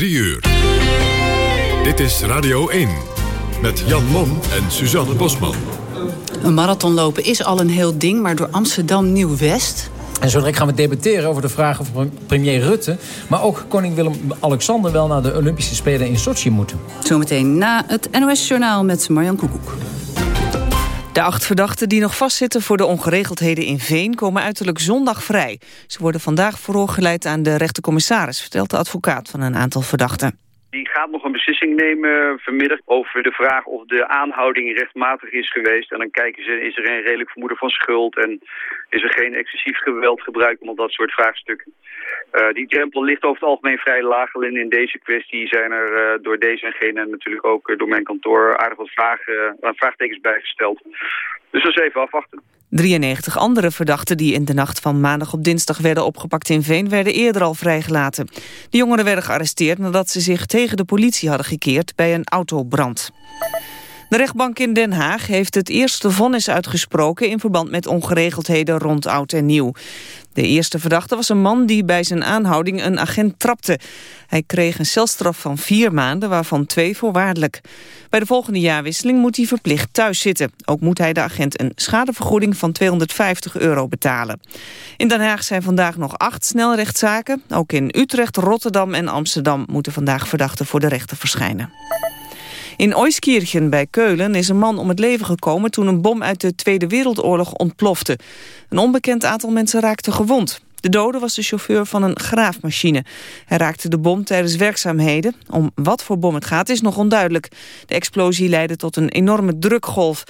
3 uur. Dit is Radio 1 met Jan Mom en Suzanne Bosman. Een marathon lopen is al een heel ding, maar door Amsterdam Nieuw-West... En zo gaan we debatteren over de vraag of premier Rutte... maar ook koning Willem-Alexander wel naar de Olympische Spelen in Sochi moeten. Zometeen na het NOS-journaal met Marjan Koekoek. De acht verdachten die nog vastzitten voor de ongeregeldheden in Veen... komen uiterlijk zondag vrij. Ze worden vandaag voorgeleid aan de rechtercommissaris... vertelt de advocaat van een aantal verdachten. Die gaat nog een beslissing nemen vanmiddag over de vraag of de aanhouding rechtmatig is geweest. En dan kijken ze, is er een redelijk vermoeden van schuld en is er geen excessief geweld gebruikt om dat soort vraagstukken. Uh, die drempel ligt over het algemeen vrij laag. Alleen in deze kwestie zijn er uh, door deze en gene natuurlijk ook uh, door mijn kantoor aardig wat vragen, vraagtekens bijgesteld. Dus dat is even afwachten. 93 andere verdachten die in de nacht van maandag op dinsdag werden opgepakt in Veen werden eerder al vrijgelaten. De jongeren werden gearresteerd nadat ze zich tegen de politie hadden gekeerd bij een autobrand. De rechtbank in Den Haag heeft het eerste vonnis uitgesproken... in verband met ongeregeldheden rond oud en nieuw. De eerste verdachte was een man die bij zijn aanhouding een agent trapte. Hij kreeg een celstraf van vier maanden, waarvan twee voorwaardelijk. Bij de volgende jaarwisseling moet hij verplicht thuis zitten. Ook moet hij de agent een schadevergoeding van 250 euro betalen. In Den Haag zijn vandaag nog acht snelrechtszaken. Ook in Utrecht, Rotterdam en Amsterdam moeten vandaag verdachten voor de rechter verschijnen. In Oiskirchen bij Keulen is een man om het leven gekomen... toen een bom uit de Tweede Wereldoorlog ontplofte. Een onbekend aantal mensen raakte gewond. De dode was de chauffeur van een graafmachine. Hij raakte de bom tijdens werkzaamheden. Om wat voor bom het gaat is nog onduidelijk. De explosie leidde tot een enorme drukgolf.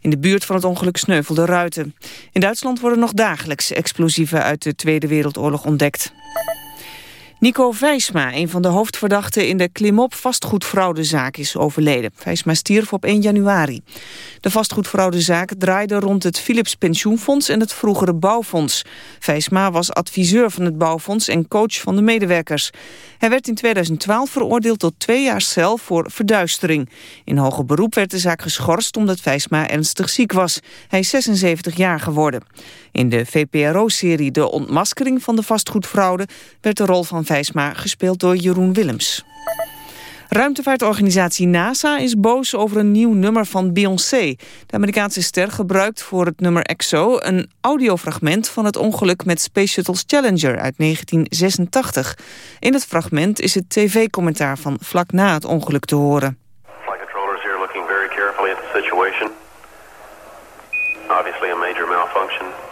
In de buurt van het ongeluk sneuvelden ruiten. In Duitsland worden nog dagelijks explosieven uit de Tweede Wereldoorlog ontdekt. Nico Vijsma, een van de hoofdverdachten in de Klimop vastgoedfraudezaak, is overleden. Vijsma stierf op 1 januari. De vastgoedfraudezaak draaide rond het Philips Pensioenfonds en het vroegere Bouwfonds. Vijsma was adviseur van het Bouwfonds en coach van de medewerkers. Hij werd in 2012 veroordeeld tot twee jaar cel voor verduistering. In hoger beroep werd de zaak geschorst omdat Vijsma ernstig ziek was. Hij is 76 jaar geworden. In de VPRO-serie De Ontmaskering van de vastgoedfraude werd de rol van Vijsma gespeeld door Jeroen Willems. Ruimtevaartorganisatie NASA is boos over een nieuw nummer van Beyoncé. De Amerikaanse ster gebruikt voor het nummer EXO... een audiofragment van het ongeluk met Space Shuttle's Challenger uit 1986. In het fragment is het tv-commentaar van vlak na het ongeluk te horen. Obviously a major malfunction.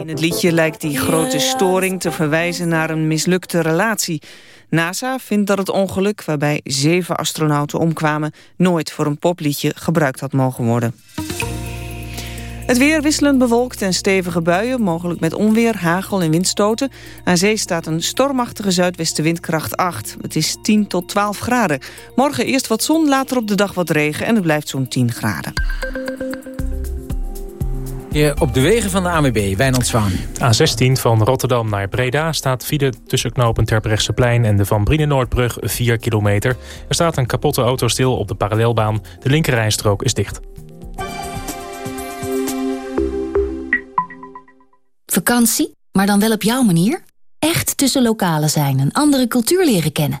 In het liedje lijkt die grote storing te verwijzen naar een mislukte relatie. NASA vindt dat het ongeluk, waarbij zeven astronauten omkwamen... nooit voor een popliedje gebruikt had mogen worden. Het weer wisselend bewolkt en stevige buien, mogelijk met onweer, hagel en windstoten. Aan zee staat een stormachtige zuidwestenwindkracht 8. Het is 10 tot 12 graden. Morgen eerst wat zon, later op de dag wat regen en het blijft zo'n 10 graden. Hier op de wegen van de ANWB, Wijnand Zwaan. A16 van Rotterdam naar Breda staat file tussen knopen Terbrechtseplein en de Van Brienenoordbrug 4 kilometer. Er staat een kapotte auto stil op de parallelbaan. De linkerrijstrook is dicht. Vakantie, maar dan wel op jouw manier? Echt tussen lokalen zijn, een andere cultuur leren kennen.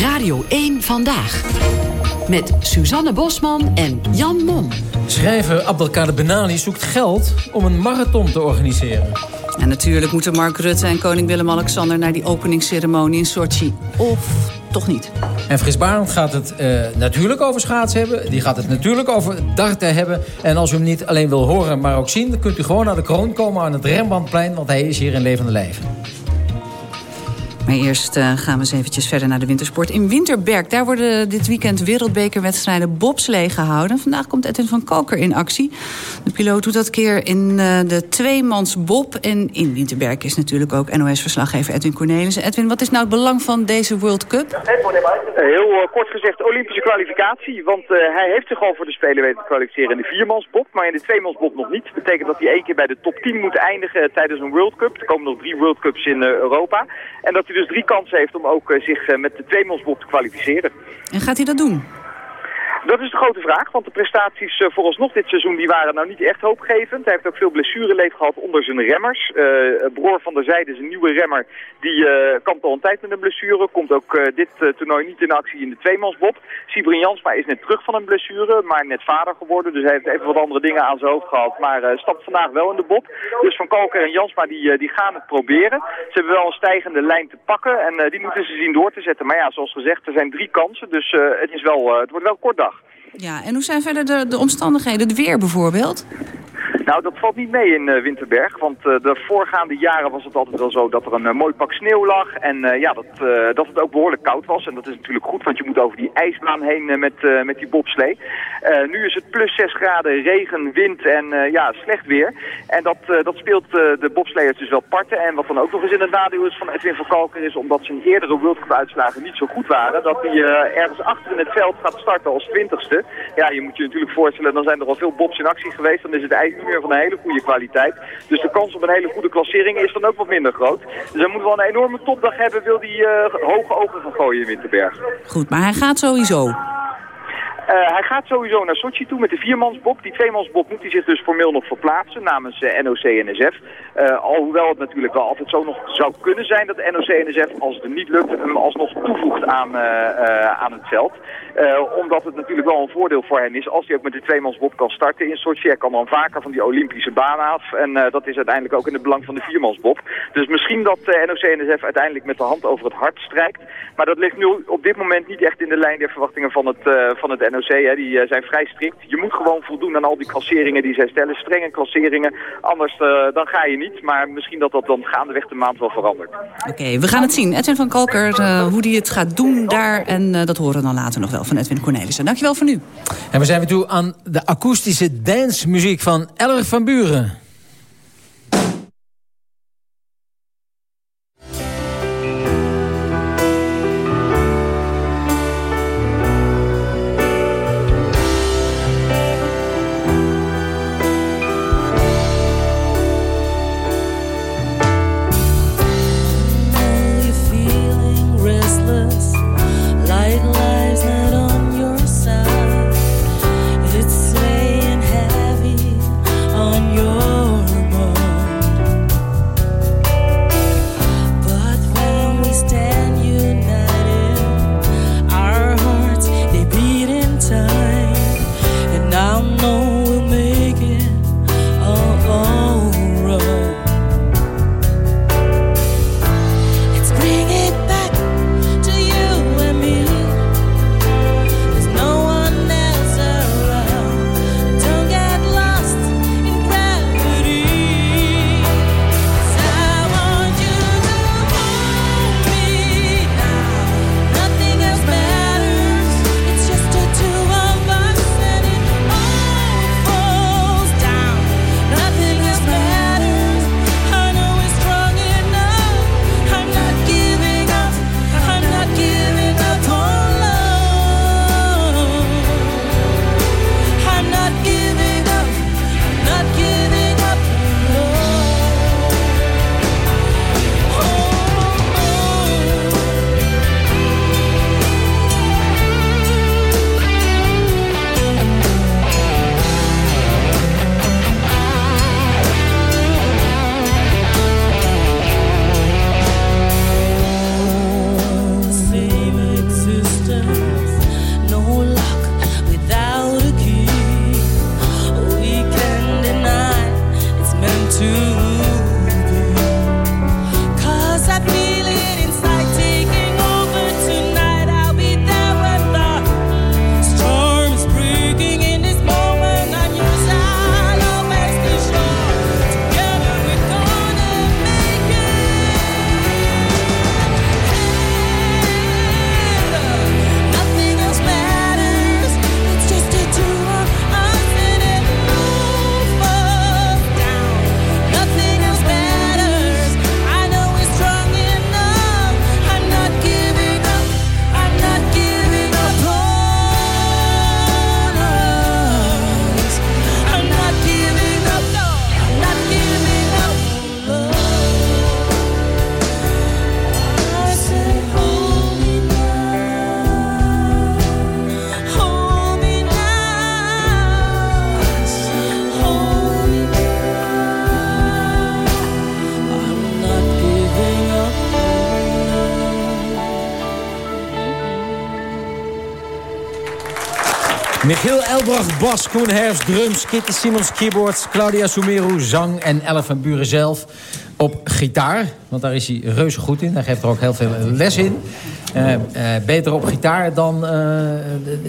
Radio 1 Vandaag. Met Suzanne Bosman en Jan Mom. Schrijver Abdelkader Benali zoekt geld om een marathon te organiseren. En natuurlijk moeten Mark Rutte en koning Willem-Alexander... naar die openingsceremonie in Sochi. Of toch niet. En Fris Barend gaat het uh, natuurlijk over schaatsen hebben. Die gaat het natuurlijk over darten hebben. En als u hem niet alleen wil horen, maar ook zien... dan kunt u gewoon naar de kroon komen aan het Rembrandtplein... want hij is hier in levende lijven. Maar eerst uh, gaan we eens eventjes verder naar de wintersport. In Winterberg, daar worden dit weekend wereldbekerwedstrijden bobslee gehouden. Vandaag komt Edwin van Koker in actie. De piloot doet dat keer in uh, de tweemans bob. En in Winterberg is natuurlijk ook NOS-verslaggever Edwin Cornelissen. Edwin, wat is nou het belang van deze World Cup? Heel uh, kort gezegd Olympische kwalificatie. Want hij heeft zich al voor de Spelen weten te kwalificeren in de viermansbob. Maar in de tweemansbob nog niet. Dat betekent dat hij één keer bij de top 10 moet eindigen tijdens een World Cup. Er komen nog drie World Cups in Europa. En dat hij dus drie kansen heeft om ook zich met de tweemansbob te kwalificeren. En gaat hij dat doen? Dat is de grote vraag, want de prestaties uh, vooralsnog dit seizoen die waren nou niet echt hoopgevend. Hij heeft ook veel blessureleed gehad onder zijn remmers. Uh, Broer van der Zijde is een nieuwe remmer, die uh, kampt al een tijd met een blessure. Komt ook dit toernooi niet in actie in de tweemansbob. Sibrin Jansma is net terug van een blessure, maar net vader geworden. Dus hij heeft even wat andere dingen aan zijn hoofd gehad, maar stapt vandaag wel in de bob. Dus Van Kalker en Jansma die, die gaan het proberen. Ze hebben wel een stijgende lijn te pakken en die moeten ze zien door te zetten. Maar ja, zoals gezegd, er zijn drie kansen, dus het, is wel, het wordt wel kort dag. Ja, en hoe zijn verder de, de omstandigheden, het weer bijvoorbeeld? Nou, dat valt niet mee in uh, Winterberg, want uh, de voorgaande jaren was het altijd wel zo dat er een uh, mooi pak sneeuw lag en ja, dat, dat het ook behoorlijk koud was. En dat is natuurlijk goed, want je moet over die ijsbaan heen met, met die bobslee. nu is het plus 6 graden, regen, wind en ja, slecht weer. En dat, dat speelt de bobsleeërs dus wel parten. En wat dan ook nog eens in het nadeel is van Edwin van is, omdat zijn eerdere World Cup uitslagen niet zo goed waren, dat hij ergens achter in het veld gaat starten als twintigste. Ja, je moet je natuurlijk voorstellen, dan zijn er al veel bobs in actie geweest, dan is het ijs van een hele goede kwaliteit. Dus de kans op een hele goede klassering is dan ook wat minder groot. Dus hij moet wel een enorme topdag hebben, wil hij uh, hoge ogen gaan gooien in Winterberg. Goed, maar hij gaat sowieso. Uh, hij gaat sowieso naar Sochi toe met de viermansbob. Die tweemansbob moet hij zich dus formeel nog verplaatsen namens uh, NOC-NSF. Uh, alhoewel het natuurlijk wel altijd zo nog zou kunnen zijn dat NOC-NSF, als het niet lukt, hem alsnog toevoegt aan, aan het veld. omdat het natuurlijk wel een voordeel voor hen is als hij ook met de tweemansbob kan starten in Sochi. Hij kan dan vaker van die Olympische baan af. En dat is uiteindelijk ook in het belang van de viermansbob. Dus misschien dat NOC-NSF uiteindelijk met de hand over het hart strijkt. Maar dat ligt nu op dit moment niet echt in de lijn der verwachtingen van het, van het NOC. NOC, hè, die uh, zijn vrij strikt. Je moet gewoon voldoen aan al die klasseringen die zij stellen. Strenge klasseringen, anders uh, dan ga je niet. Maar misschien dat dat dan gaandeweg de maand wel verandert. Oké, okay, we gaan het zien. Edwin van Kalker, uh, hoe die het gaat doen daar. En dat horen we dan later nog wel van Edwin Cornelissen. Dankjewel voor nu. En we zijn weer toe aan de akoestische dancemuziek van Elger van Buren. Bas, Koen Herfst, drums, Kitty Simons, keyboards... Claudia Sumeru, zang en Elf van Buren zelf op gitaar. Want daar is hij reuze goed in. Hij geeft er ook heel veel les in. Uh, uh, beter op gitaar dan uh,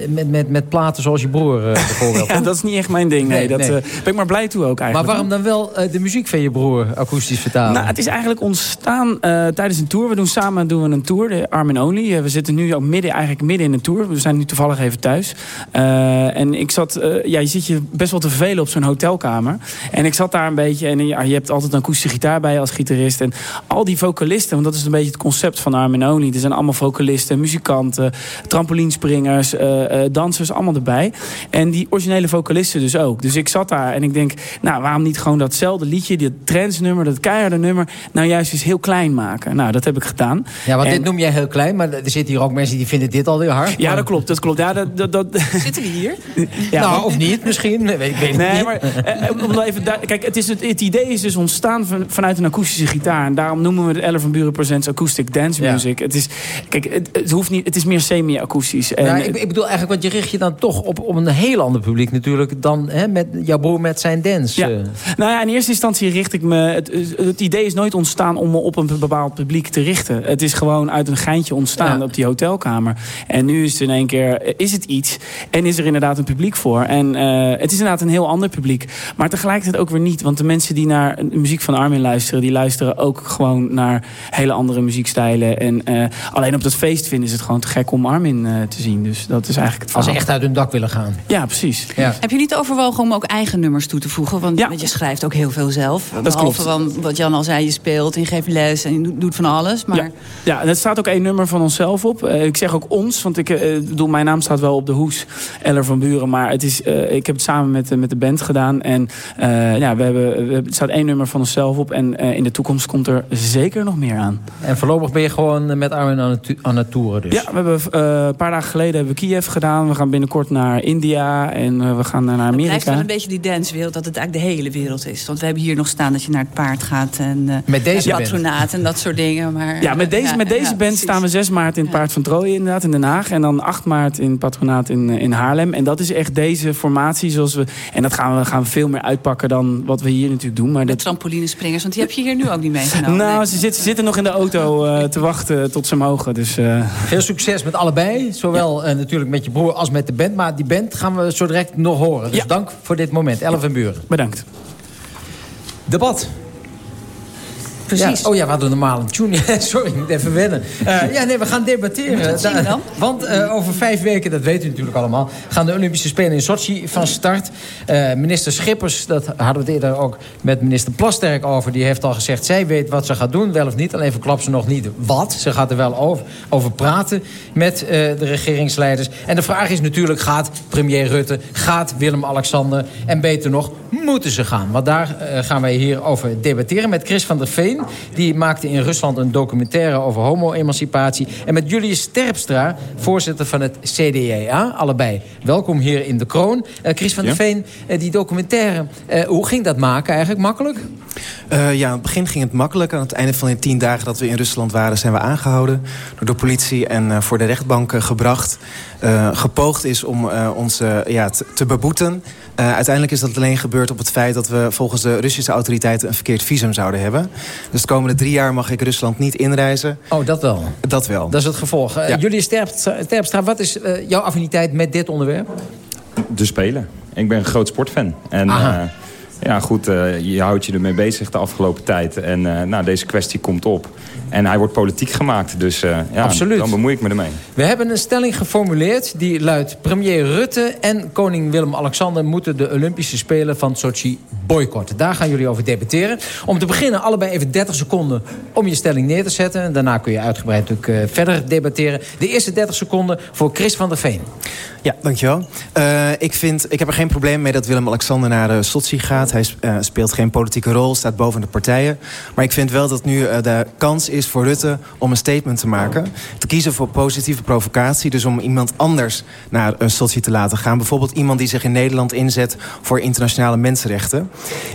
met, met, met platen zoals je broer bijvoorbeeld. ja, dat is niet echt mijn ding. Nee, nee dat nee. ben ik maar blij toe ook eigenlijk. Maar waarom dan wel de muziek van je broer akoestisch vertalen? Nou, het is eigenlijk ontstaan tijdens een tour. We doen samen doen we een tour, de Armin Only. we zitten nu ook midden, eigenlijk midden in een tour. We zijn nu toevallig even thuis. en ik zat, ja, je zit je best wel te vervelen op zo'n hotelkamer. En ik zat daar een beetje en ja, je hebt altijd een akoestische gitaar bij als gitarist. En al die vocalisten, want dat is een beetje het concept van Armin Only. Er zijn allemaal vocalisten, muzikanten, trampolinspringers, uh, uh, dansers, allemaal erbij. En die originele vocalisten dus ook. Dus ik zat daar en ik denk, nou waarom niet gewoon datzelfde liedje, dat trendsnummer, dat keiharde nummer, nou juist eens heel klein maken. Nou, dat heb ik gedaan. Ja, want dit noem jij heel klein, maar er zitten hier ook mensen die vinden dit alweer hard. Ja, dat klopt, dat klopt. Ja, dat, dat, dat... Zitten we hier? Ja, nou, of niet misschien. Weet, weet nee, niet. maar om even kijk, het, is het, het idee is dus ontstaan van, vanuit een akoestische gitaar. En daarom noemen we het Ellen van Buren Presents Acoustic Dance Music. Ja. Het is, kijk, het, het, hoeft niet, het is meer semi-akoestisch. Nou, ik, ik, bedoel eigenlijk, want je richt je dan toch op, op een heel ander publiek natuurlijk... dan hè, met jouw broer met zijn dance. Ja. Nou ja, in eerste instantie richt ik me... Het, het, idee is nooit ontstaan om me op een bepaald publiek te richten. Het is gewoon uit een geintje ontstaan ja. op die hotelkamer. En nu is het in één keer, is het iets... en is er inderdaad een publiek voor. En uh, het is inderdaad een heel ander publiek. Maar tegelijkertijd ook weer niet. Want de mensen die naar de muziek van Armin luisteren... die luisteren ook gewoon naar hele andere muziekstijlen. En uh, alleen op dat feest vinden ze het gewoon te gek om Armin uh, te zien. Dus dat is eigenlijk het Als ze echt uit hun dak willen gaan. Ja, precies. Ja. Heb je niet overwogen om ook eigen nummers toe te voegen? Want, ja. want je schrijft ook heel veel zelf. Dat klopt. van wat Jan al zei, je speelt en je geeft les en je doet van alles. Maar... Ja. ja, en er staat ook één nummer van onszelf op. Uh, ik zeg ook ons, want ik bedoel, mijn naam staat wel op de hoes. Eller van Buren, maar het is, ik heb het samen met, met de band gedaan. En ja, we hebben, we hebben, er staat één nummer van onszelf op. En in de toekomst komt er zeker nog meer aan. En voorlopig ben je gewoon met Armin aan het, aan het toeren dus? Ja, we hebben, uh, een paar dagen geleden hebben we Kiev gedaan. We gaan binnenkort naar India en uh, we gaan naar Amerika. Het blijft wel een beetje die dancewereld, dat het eigenlijk de hele wereld is. Want we hebben hier nog staan dat je naar het paard gaat en uh, met deze patronaat en dat soort dingen. Maar, ja, met deze, ja, met deze ja, band staan we 6 maart in het Paard van Trooien inderdaad, in Den Haag. En dan 8 maart in het patronaat in, in Haarlem. En dat is echt deze formatie zoals we... En dat gaan we, gaan we veel meer uitpakken dan wat we hier natuurlijk doen. Maar de dat... trampolinespringers, want die heb je hier nu ook niet meegenomen. Nou, nee. ze, zitten, ze zitten nog in de auto uh, te wachten tot ze mogen. Dus, uh... Veel succes met allebei. Zowel ja. uh, natuurlijk met je broer als met de band. Maar die band gaan we zo direct nog horen. Dus ja. dank voor dit moment. Elf en Buren. Bedankt. Debat. Precies. Ja. Oh ja, we hadden een normale tune. Sorry, ik moet even wennen. Uh, ja, nee, we gaan debatteren. Zien dan? Want uh, over vijf weken, dat weet u natuurlijk allemaal... gaan de Olympische Spelen in Sochi van start. Uh, minister Schippers, dat hadden we het eerder ook met minister Plasterk over... die heeft al gezegd, zij weet wat ze gaat doen, wel of niet. Alleen verklapt ze nog niet wat. Ze gaat er wel over, over praten met de regeringsleiders. En de vraag is natuurlijk, gaat premier Rutte... gaat Willem-Alexander en beter nog, moeten ze gaan? Want daar gaan wij hier over debatteren met Chris van der Veen... Die maakte in Rusland een documentaire over homo-emancipatie. En met Julius Terpstra, voorzitter van het CDA. Allebei. Welkom hier in de kroon. Uh, Chris van der. Veen, uh, die documentaire. Uh, hoe ging dat maken eigenlijk? Makkelijk? ja, aan het begin ging het makkelijk. Aan het einde van de tien dagen dat we in Rusland waren... zijn we aangehouden door de politie en voor de rechtbank gebracht. gepoogd is om ons ja, te beboeten... Uh, uiteindelijk is dat alleen gebeurd op het feit dat we volgens de Russische autoriteiten een verkeerd visum zouden hebben. Dus de komende drie jaar mag ik Rusland niet inreizen. Oh, dat wel? Dat wel. Dat is het gevolg. Uh, ja. Jullie Terpstra, wat is uh, jouw affiniteit met dit onderwerp? De Spelen. Ik ben een groot sportfan. En ja, goed, uh, je houdt je ermee bezig de afgelopen tijd. En uh, nou, deze kwestie komt op. En hij wordt politiek gemaakt, dus uh, ja, Absoluut. dan bemoei ik me ermee. We hebben een stelling geformuleerd die luidt... premier Rutte en koning Willem-Alexander... moeten de Olympische Spelen van Sochi boycotten. Daar gaan jullie over debatteren. Om te beginnen allebei even 30 seconden om je stelling neer te zetten. Daarna kun je uitgebreid natuurlijk verder debatteren. De eerste 30 seconden voor Chris van der Veen. Ja, dankjewel. Uh, ik, vind, ik heb er geen probleem mee dat Willem-Alexander naar uh, Sochi gaat. Hij uh, speelt geen politieke rol, staat boven de partijen. Maar ik vind wel dat nu de kans is voor Rutte om een statement te maken. Te kiezen voor positieve provocatie. Dus om iemand anders naar Sochi te laten gaan. Bijvoorbeeld iemand die zich in Nederland inzet voor internationale mensenrechten.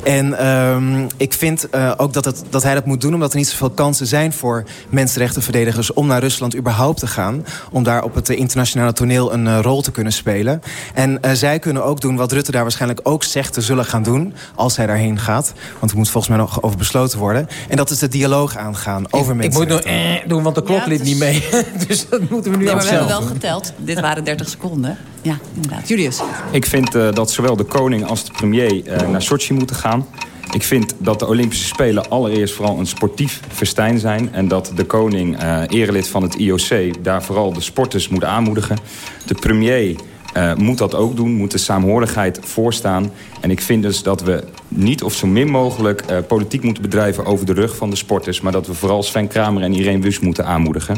En ehm, ik vind ook dat, het, dat hij dat moet doen omdat er niet zoveel kansen zijn voor mensenrechtenverdedigers om naar Rusland überhaupt te gaan. Om daar op het internationale toneel een rol te kunnen kunnen spelen. En zij kunnen ook doen wat Rutte daar waarschijnlijk ook zegt te zullen gaan doen... als hij daarheen gaat. Want er moet volgens mij nog over besloten worden. En dat is de dialoog aangaan over mensen. Ik moet nog eh, doen, want de klok liep niet mee. dus dat moeten we nu nee, maar we hebben wel geteld. Dit waren 30 seconden. Ja, inderdaad. Julius. Ik vind uh, dat zowel de koning als de premier uh, naar Sochi moeten gaan. Ik vind dat de Olympische Spelen allereerst vooral een sportief festijn zijn. En dat de koning, uh, erelid van het IOC, daar vooral de sporters moet aanmoedigen. De premier uh, moet dat ook doen, moet de saamhorigheid voorstaan. En ik vind dus dat we niet of zo min mogelijk uh, politiek moeten bedrijven over de rug van de sporters. Maar dat we vooral Sven Kramer en Irene Wust moeten aanmoedigen.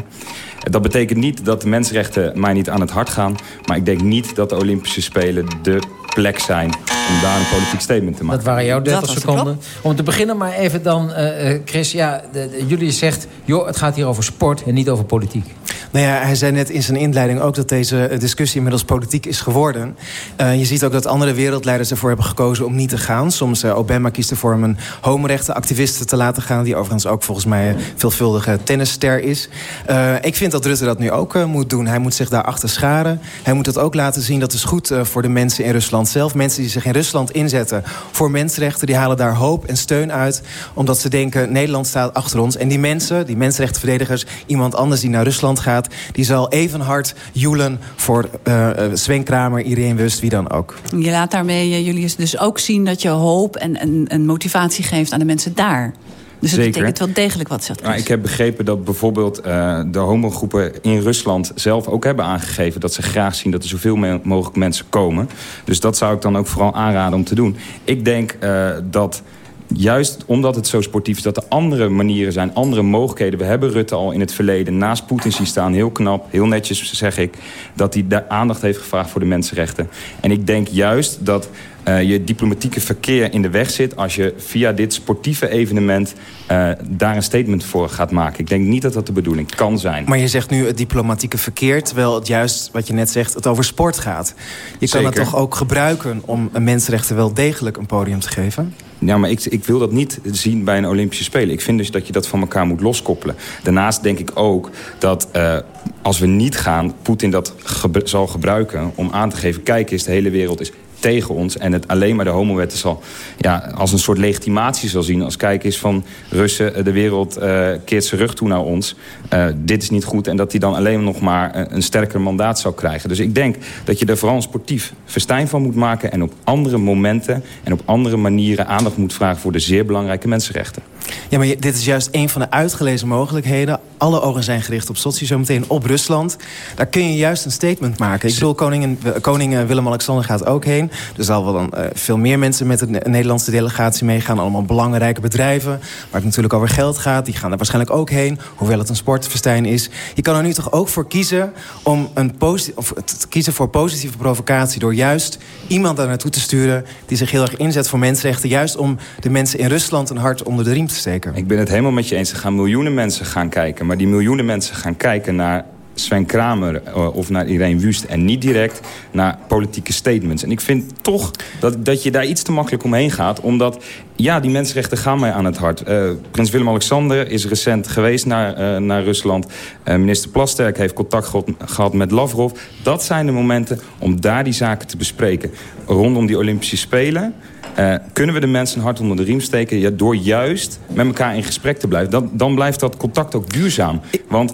Dat betekent niet dat de mensenrechten mij niet aan het hart gaan. Maar ik denk niet dat de Olympische Spelen de plek zijn om daar een politiek statement te maken. Dat waren jouw 30 seconden. Om te beginnen maar even dan, uh, Chris. Ja, de, de, jullie zegt, joh, het gaat hier over sport en niet over politiek. Nou ja, hij zei net in zijn inleiding ook dat deze discussie inmiddels politiek is geworden. Uh, je ziet ook dat andere wereldleiders ervoor hebben gekozen om niet te gaan. Soms Obama kiest ervoor om een homorechtenactiviste te laten gaan... die overigens ook volgens mij veelvuldige tennisster is. Uh, ik vind dat Rutte dat nu ook moet doen. Hij moet zich daarachter scharen. Hij moet het ook laten zien dat is goed voor de mensen in Rusland zelf. Mensen die zich in Rusland inzetten voor mensenrechten... die halen daar hoop en steun uit. Omdat ze denken, Nederland staat achter ons. En die mensen, die mensenrechtenverdedigers... iemand anders die naar Rusland gaat... die zal even hard joelen voor uh, Sven Kramer, Irene Wust, wie dan ook. Je laat daarmee, uh, Julius, dus ook zien dat je hoop en, en, en motivatie geeft aan de mensen daar. Dus het Zeker. betekent wel degelijk wat zegt. Maar ik heb begrepen dat bijvoorbeeld uh, de homogroepen in Rusland zelf ook hebben aangegeven dat ze graag zien dat er zoveel mogelijk mensen komen. Dus dat zou ik dan ook vooral aanraden om te doen. Ik denk uh, dat juist omdat het zo sportief is... dat er andere manieren zijn, andere mogelijkheden. We hebben Rutte al in het verleden naast Poetin zien staan. Heel knap, heel netjes zeg ik... dat hij daar aandacht heeft gevraagd voor de mensenrechten. En ik denk juist dat uh, je diplomatieke verkeer in de weg zit... als je via dit sportieve evenement uh, daar een statement voor gaat maken. Ik denk niet dat dat de bedoeling kan zijn. Maar je zegt nu het diplomatieke verkeer... terwijl het juist, wat je net zegt, het over sport gaat. Je kan het toch ook gebruiken om mensenrechten wel degelijk een podium te geven? Ja, maar ik, ik wil dat niet zien bij een Olympische Spelen. Ik vind dus dat je dat van elkaar moet loskoppelen. Daarnaast denk ik ook dat uh, als we niet gaan... Poetin dat ge zal gebruiken om aan te geven... kijk eens, de hele wereld is tegen ons. En het alleen maar de homowetten zal ja, als een soort legitimatie zal zien. Als kijk eens van Russen, de wereld uh, keert zijn rug toe naar ons. Uh, dit is niet goed. En dat hij dan alleen nog maar een, sterker mandaat zou krijgen. Dus ik denk dat je er vooral een sportief festijn van moet maken. En op andere momenten en op andere manieren aandacht moet vragen... voor de zeer belangrijke mensenrechten. Ja, maar dit is juist een van de uitgelezen mogelijkheden. Alle ogen zijn gericht op Sochi, zometeen op Rusland. Daar kun je juist een statement maken. Ik bedoel, koning, koning Willem-Alexander gaat ook heen. Er zal wel dan uh, veel meer mensen met de Nederlandse delegatie meegaan. Allemaal belangrijke bedrijven, waar het natuurlijk over geld gaat. Die gaan er waarschijnlijk ook heen, hoewel het een sportfestijn is. Je kan er nu toch ook voor kiezen om een of te kiezen voor positieve provocatie... door juist iemand daar naartoe te sturen die zich heel erg inzet voor mensenrechten. Juist om de mensen in Rusland een hart onder de riem te steken. Ik ben het helemaal met je eens. Er gaan miljoenen mensen gaan kijken. Maar die miljoenen mensen gaan kijken naar Sven Kramer uh, of naar Irene Wust... en niet direct naar politieke statements. En ik vind toch dat, dat je daar iets te makkelijk omheen gaat... omdat, ja, die mensenrechten gaan mij aan het hart. Uh, Prins Willem-Alexander is recent geweest naar, uh, naar Rusland. minister Plasterk heeft contact gehad met Lavrov. Dat zijn de momenten om daar die zaken te bespreken. Rondom die Olympische Spelen... Uh, kunnen we de mensen hard onder de riem steken... Ja, door juist met elkaar in gesprek te blijven. Dan, dan blijft dat contact ook duurzaam. Want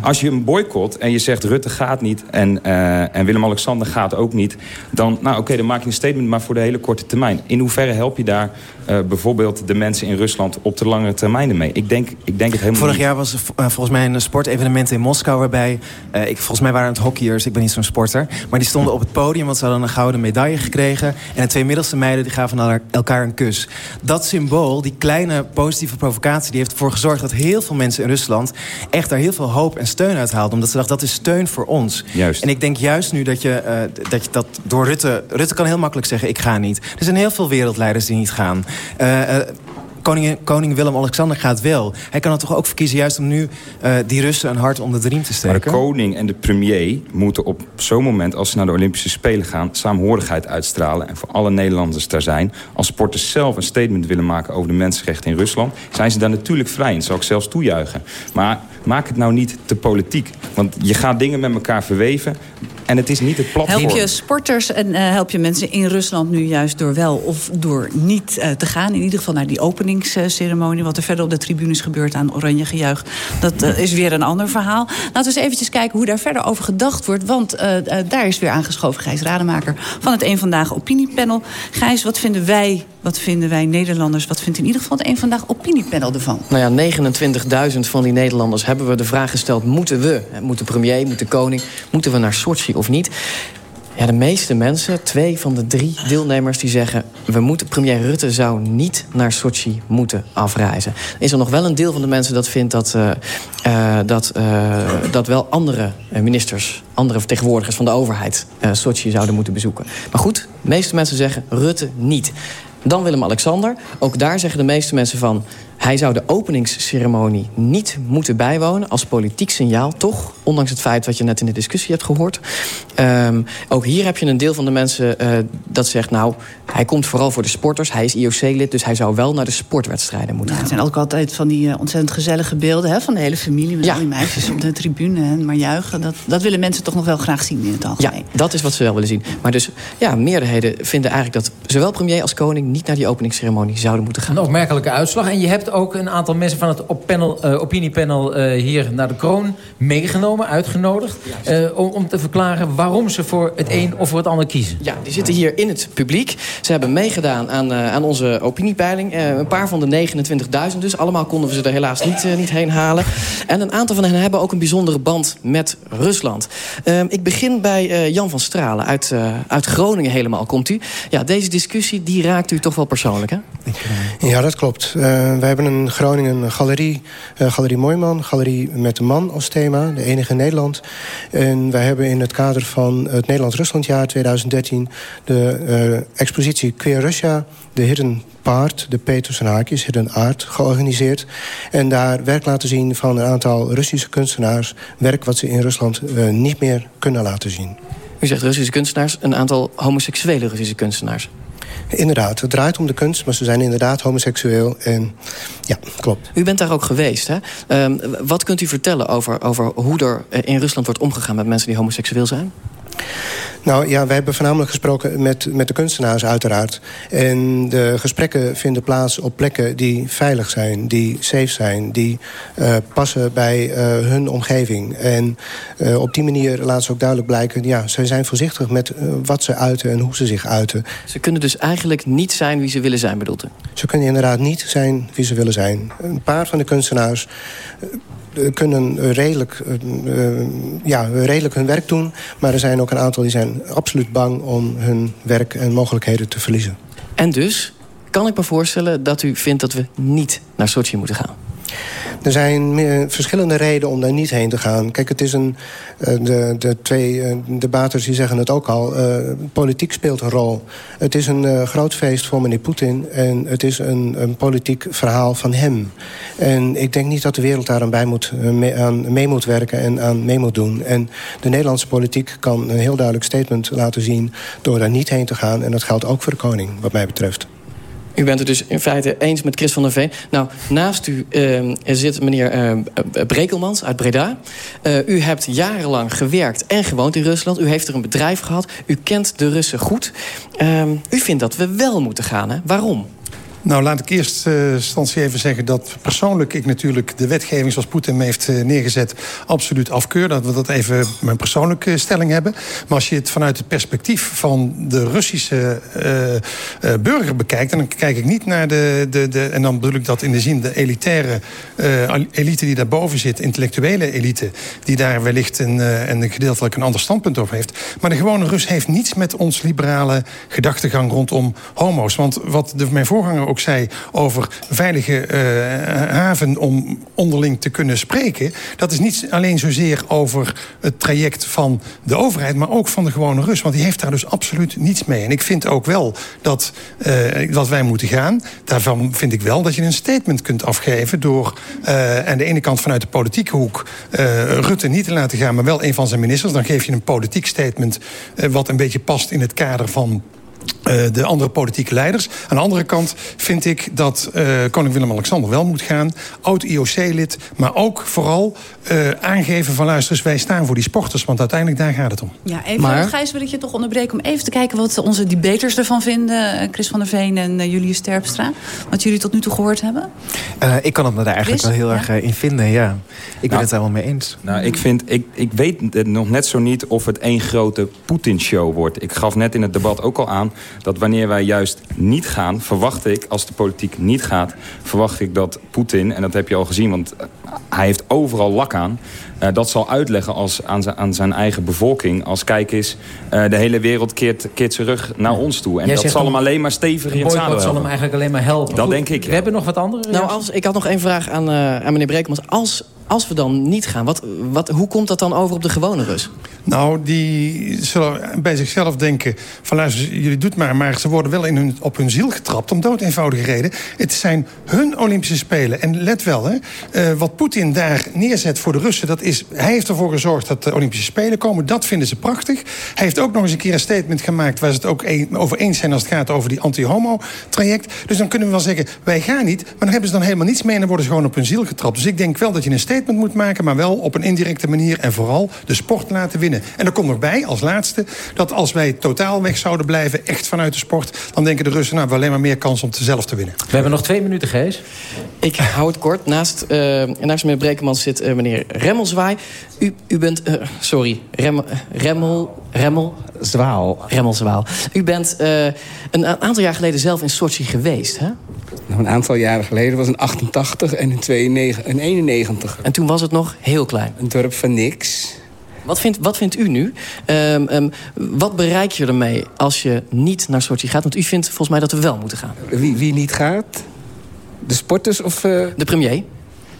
als je een boycott en je zegt... Rutte gaat niet en, uh, en Willem-Alexander gaat ook niet... dan, nou, oké, okay, dan maak je een statement, maar voor de hele korte termijn. In hoeverre help je daar uh, bijvoorbeeld de mensen in Rusland... op de langere termijn mee? Ik denk, ik denk het helemaal Vorig niet. jaar was er volgens mij een sportevenement in Moskou... waarbij, ik, volgens mij waren het hockeyers, ik ben niet zo'n sporter... maar die stonden op het podium, want ze hadden een gouden medaille gekregen... en de twee middelste meiden die gaven elkaar een kus. Dat symbool, die kleine positieve provocatie... die heeft ervoor gezorgd dat heel veel mensen in Rusland... echt daar heel veel hoop en steun uit haalden. Omdat ze dachten, dat is steun voor ons. Juist. En ik denk juist nu dat je, dat, je dat door Rutte... Rutte kan heel makkelijk zeggen, ik ga niet. Er zijn heel veel wereldleiders die niet gaan. Uh, uh, Koning, koning Willem-Alexander gaat wel. Hij kan er toch ook voor kiezen juist om nu uh, die Russen een hart onder de riem te steken? Maar de koning en de premier moeten op zo'n moment... als ze naar de Olympische Spelen gaan... saamhorigheid uitstralen en voor alle Nederlanders daar zijn. Als sporters zelf een statement willen maken over de mensenrechten in Rusland... zijn ze daar natuurlijk vrij en zal ik zelfs toejuichen. Maar maak het nou niet te politiek. Want je gaat dingen met elkaar verweven. En het is niet het platform. Help je sporters en uh, help je mensen in Rusland nu juist door wel of door niet uh, te gaan? In ieder geval naar die openingsceremonie. Wat er verder op de tribunes gebeurt aan oranje gejuich. Dat uh, is weer een ander verhaal. Laten we eens eventjes kijken hoe daar verder over gedacht wordt. Want daar is weer aangeschoven Gijs Rademaker van het Eén Vandaag opiniepanel. Gijs, wat vinden wij, wat vinden wij Nederlanders... wat vindt in ieder geval het Eén Vandaag opiniepanel ervan? Nou ja, 29.000 van die Nederlanders hebben we de vraag gesteld... moeten we, moet de premier, moet de koning, moeten we naar Sochi of niet? Ja, de meeste mensen, twee van de drie deelnemers, die zeggen... we moeten, premier Rutte zou niet naar Sochi moeten afreizen. Is er nog wel een deel van de mensen dat vindt dat, uh, uh, dat, uh, dat wel andere ministers... andere vertegenwoordigers van de overheid Sochi zouden moeten bezoeken. Maar goed, de meeste mensen zeggen Rutte niet. Dan Willem-Alexander. Ook daar zeggen de meeste mensen van... Hij zou de openingsceremonie niet moeten bijwonen als politiek signaal, toch? Ondanks het feit wat je net in de discussie hebt gehoord. Um, ook hier heb je een deel van de mensen uh, dat zegt... nou, hij komt vooral voor de sporters. Hij is IOC-lid, dus hij zou wel naar de sportwedstrijden moeten ja, gaan. Het zijn ook altijd van die uh, ontzettend gezellige beelden... Hè, van de hele familie met ja. al die meisjes op de tribune en maar juichen. Dat, dat willen mensen toch nog wel graag zien in het algemeen. Ja, dat is wat ze wel willen zien. Maar dus, ja, meerderheden vinden eigenlijk dat... zowel premier als koning niet naar die openingsceremonie zouden moeten gaan. Een opmerkelijke uitslag. En je hebt ook een aantal mensen van het op panel, uh, opiniepanel uh, hier naar de kroon meegenomen, uitgenodigd. Uh, om, om te verklaren waarom ze voor het een of voor het ander kiezen. Ja, die zitten hier in het publiek. Ze hebben meegedaan aan, aan onze opiniepeiling. een paar van de 29.000 dus. Allemaal konden we ze er helaas niet, niet heen halen. En een aantal van hen hebben ook een bijzondere band met Rusland. Ehm, ik begin bij Jan van Stralen. Uit, uit Groningen helemaal komt u. Ja, deze discussie die raakt u toch wel persoonlijk, hè? Ja, dat klopt. Hebben een Groningen galerie, uh, Galerie Mooiman. Galerie met de man als thema, de enige in Nederland. En wij hebben in het kader van het Nederland-Ruslandjaar 2013... de uh, expositie Queer Russia, de Hidden Part, de Peters en Haakjes, Hidden Art, georganiseerd. En daar werk laten zien van een aantal Russische kunstenaars. Werk wat ze in Rusland uh, niet meer kunnen laten zien. U zegt Russische kunstenaars, een aantal homoseksuele Russische kunstenaars. Inderdaad, het draait om de kunst, maar ze zijn inderdaad homoseksueel. En ja, klopt. U bent daar ook geweest, hè? Um, wat kunt u vertellen over, over hoe er in Rusland wordt omgegaan... met mensen die homoseksueel zijn? Nou ja, wij hebben voornamelijk gesproken met, met de kunstenaars uiteraard. En de gesprekken vinden plaats op plekken die veilig zijn, die safe zijn... die uh, passen bij uh, hun omgeving. En uh, op die manier laten ze ook duidelijk blijken... ja, zij zijn voorzichtig met wat ze uiten en hoe ze zich uiten. Ze kunnen dus eigenlijk niet zijn wie ze willen zijn, bedoelt u? Ze kunnen inderdaad niet zijn wie ze willen zijn. Een paar van de kunstenaars kunnen redelijk, uh, ja, redelijk hun werk doen. Maar er zijn ook een aantal die zijn absoluut bang om hun werk en mogelijkheden te verliezen. En dus kan ik me voorstellen dat u vindt dat we niet naar Sochi moeten gaan? Er zijn verschillende redenen om daar niet heen te gaan. Kijk, het is een... De, de twee debaters die zeggen het ook al. Uh, politiek speelt een rol. Het is een groot feest voor meneer Poetin. En het is een, een politiek verhaal van hem. En ik denk niet dat de wereld daar aan, bij moet, aan mee moet werken en aan mee moet doen. En de Nederlandse politiek kan een heel duidelijk statement laten zien... door daar niet heen te gaan. En dat geldt ook voor de koning, wat mij betreft. U bent het dus in feite eens met Chris van der Veen. Nou, naast u uh, zit meneer uh, Brekelmans uit Breda. Uh, u hebt jarenlang gewerkt en gewoond in Rusland. U heeft er een bedrijf gehad. U kent de Russen goed. u vindt dat we wel moeten gaan, hè? Waarom? Nou, laat ik eerst uh, even zeggen dat persoonlijk ik natuurlijk de wetgeving zoals Poetin me heeft uh, neergezet absoluut afkeur. Dat we dat even mijn persoonlijke stelling hebben. Maar als je het vanuit het perspectief van de Russische uh, burger bekijkt, dan kijk ik niet naar de, de, de. En dan bedoel ik dat in de zin de elitaire elite die daarboven zit, intellectuele elite, die daar wellicht een, een gedeeltelijk een ander standpunt over heeft. Maar de gewone Rus heeft niets met ons liberale gedachtegang rondom homo's. Want wat de, mijn voorganger ook zei over veilige uh, haven om onderling te kunnen spreken. Dat is niet alleen zozeer over het traject van de overheid, maar ook van de gewone Rus. Want die heeft daar dus absoluut niets mee. En ik vind ook wel dat, uh, dat wij moeten gaan. Daarvan vind ik wel dat je een statement kunt afgeven door uh, aan de ene kant vanuit de politieke hoek Rutte niet te laten gaan, maar wel een van zijn ministers. Dan geef je een politiek statement wat een beetje past in het kader van uh, de andere politieke leiders. Aan de andere kant vind ik dat uh, koning Willem-Alexander wel moet gaan. Oud-IOC-lid, maar ook vooral uh, aangeven van... luister wij staan voor die sporters, want uiteindelijk daar gaat het om. Ja, even, maar... Gijs, wil ik je toch onderbreken om even te kijken... wat onze debaters ervan vinden, Chris van der Veen en Julius Terpstra. Wat jullie tot nu toe gehoord hebben. ik kan het me daar eigenlijk Chris? wel heel ja? erg in vinden, ja. Ik ben nou, het er wel mee eens. Nou, ik, vind, ik, ik weet nog net zo niet of het één grote Poetin-show wordt. Ik gaf net in het debat ook al aan dat wanneer wij juist niet gaan... verwacht ik, als de politiek niet gaat... verwacht ik dat Poetin, en dat heb je al gezien... want hij heeft overal lak aan... Uh, dat zal uitleggen als, aan, zijn, aan zijn eigen bevolking. Als kijk eens, uh, de hele wereld keert, keert zijn rug naar ons toe. En Jij dat zal hem alleen maar steviger in het zadel zal hem eigenlijk alleen maar helpen. Dat denk ik. We hebben nog wat andere... Nou, als, ik had nog één vraag aan, uh, aan meneer Breekmans. Als, als we dan niet gaan, wat, wat, hoe komt dat dan over op de gewone Rus? Nou, die zullen bij zichzelf denken... van luister, jullie doet maar... maar ze worden wel in hun, op hun ziel getrapt om dood eenvoudige reden. Het zijn hun Olympische Spelen. En let wel, hè, uh, wat Poetin daar neerzet voor de Russen... Dat is, hij heeft ervoor gezorgd dat de Olympische Spelen komen. Dat vinden ze prachtig. Hij heeft ook nog eens een keer een statement gemaakt... waar ze het ook over eens zijn als het gaat over die anti-homo-traject. Dus dan kunnen we wel zeggen, wij gaan niet. Maar dan hebben ze dan helemaal niets mee... en dan worden ze gewoon op hun ziel getrapt. Dus ik denk wel dat je een statement moet maken... maar wel op een indirecte manier en vooral de sport laten winnen. En er komt nog bij, als laatste, dat als wij totaal weg zouden blijven... echt vanuit de sport, dan denken de Russen... nou, we hebben alleen maar meer kans om het zelf te winnen. We hebben nog twee minuten, Gees. Ik hou het kort. Naast, uh, naast meneer Brekemans zit uh, meneer Remmelswaai. U, u bent, uh, sorry, Rem, Remmel... Remmel? Zwaal. Remmelswaal. U bent een, een, aantal jaar geleden zelf in Sochi geweest, hè? Een aantal jaren geleden was in 88 en in 92, in 91. En toen was het nog heel klein? Een dorp van niks. Wat vindt, wat vindt u nu? Um, um, wat bereik je ermee als je niet naar Sochi gaat? Want u vindt volgens mij dat we wel moeten gaan. Wie, wie niet gaat? De sporters of... Uh... De premier?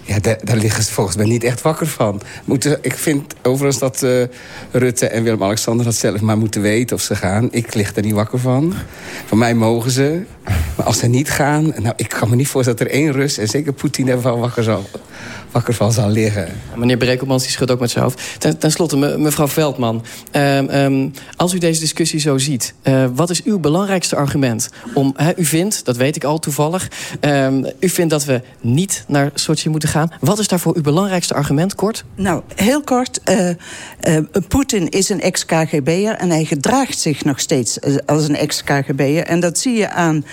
Ja, daar, daar, liggen ze volgens mij niet echt wakker van. Moeten, ik vind overigens dat uh, Rutte en Willem-Alexander dat zelf maar moeten weten of ze gaan. Ik lig er niet wakker van. Van mij mogen ze. Maar als ze niet gaan... Nou, ik kan me niet voorstellen dat er één Rus... en zeker Poetin ervan wakker zal wakker van zal liggen. Meneer Brekelmans die schudt ook met zijn hoofd. Ten, slotte, me, mevrouw Veldman. Um, um, als u deze discussie zo ziet... Uh, wat is uw belangrijkste argument? Om, he, u vindt, dat weet ik al toevallig... Um, u vindt dat we niet naar Sochi moeten gaan. Wat is daarvoor uw belangrijkste argument, kort? Nou, heel kort. Uh, uh, Poetin is een ex-KGB'er... en hij gedraagt zich nog steeds als een ex-KGB'er. En dat zie je aan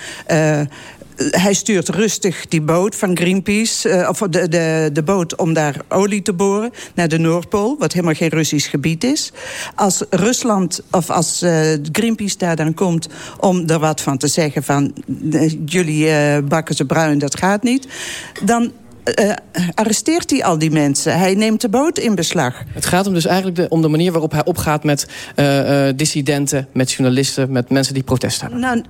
hij stuurt rustig die boot van Greenpeace... Uh, of de, de, de boot om daar olie te boren naar de Noordpool... wat helemaal geen Russisch gebied is. Als Rusland of als uh, Greenpeace daar dan komt... om er wat van te zeggen van... Uh, jullie bakken ze bruin, dat gaat niet... dan uh, arresteert hij al die mensen. Hij neemt de boot in beslag. Het gaat hem dus eigenlijk de, om de manier waarop hij opgaat met uh, uh, dissidenten, met journalisten, met mensen die protest hebben. Nou,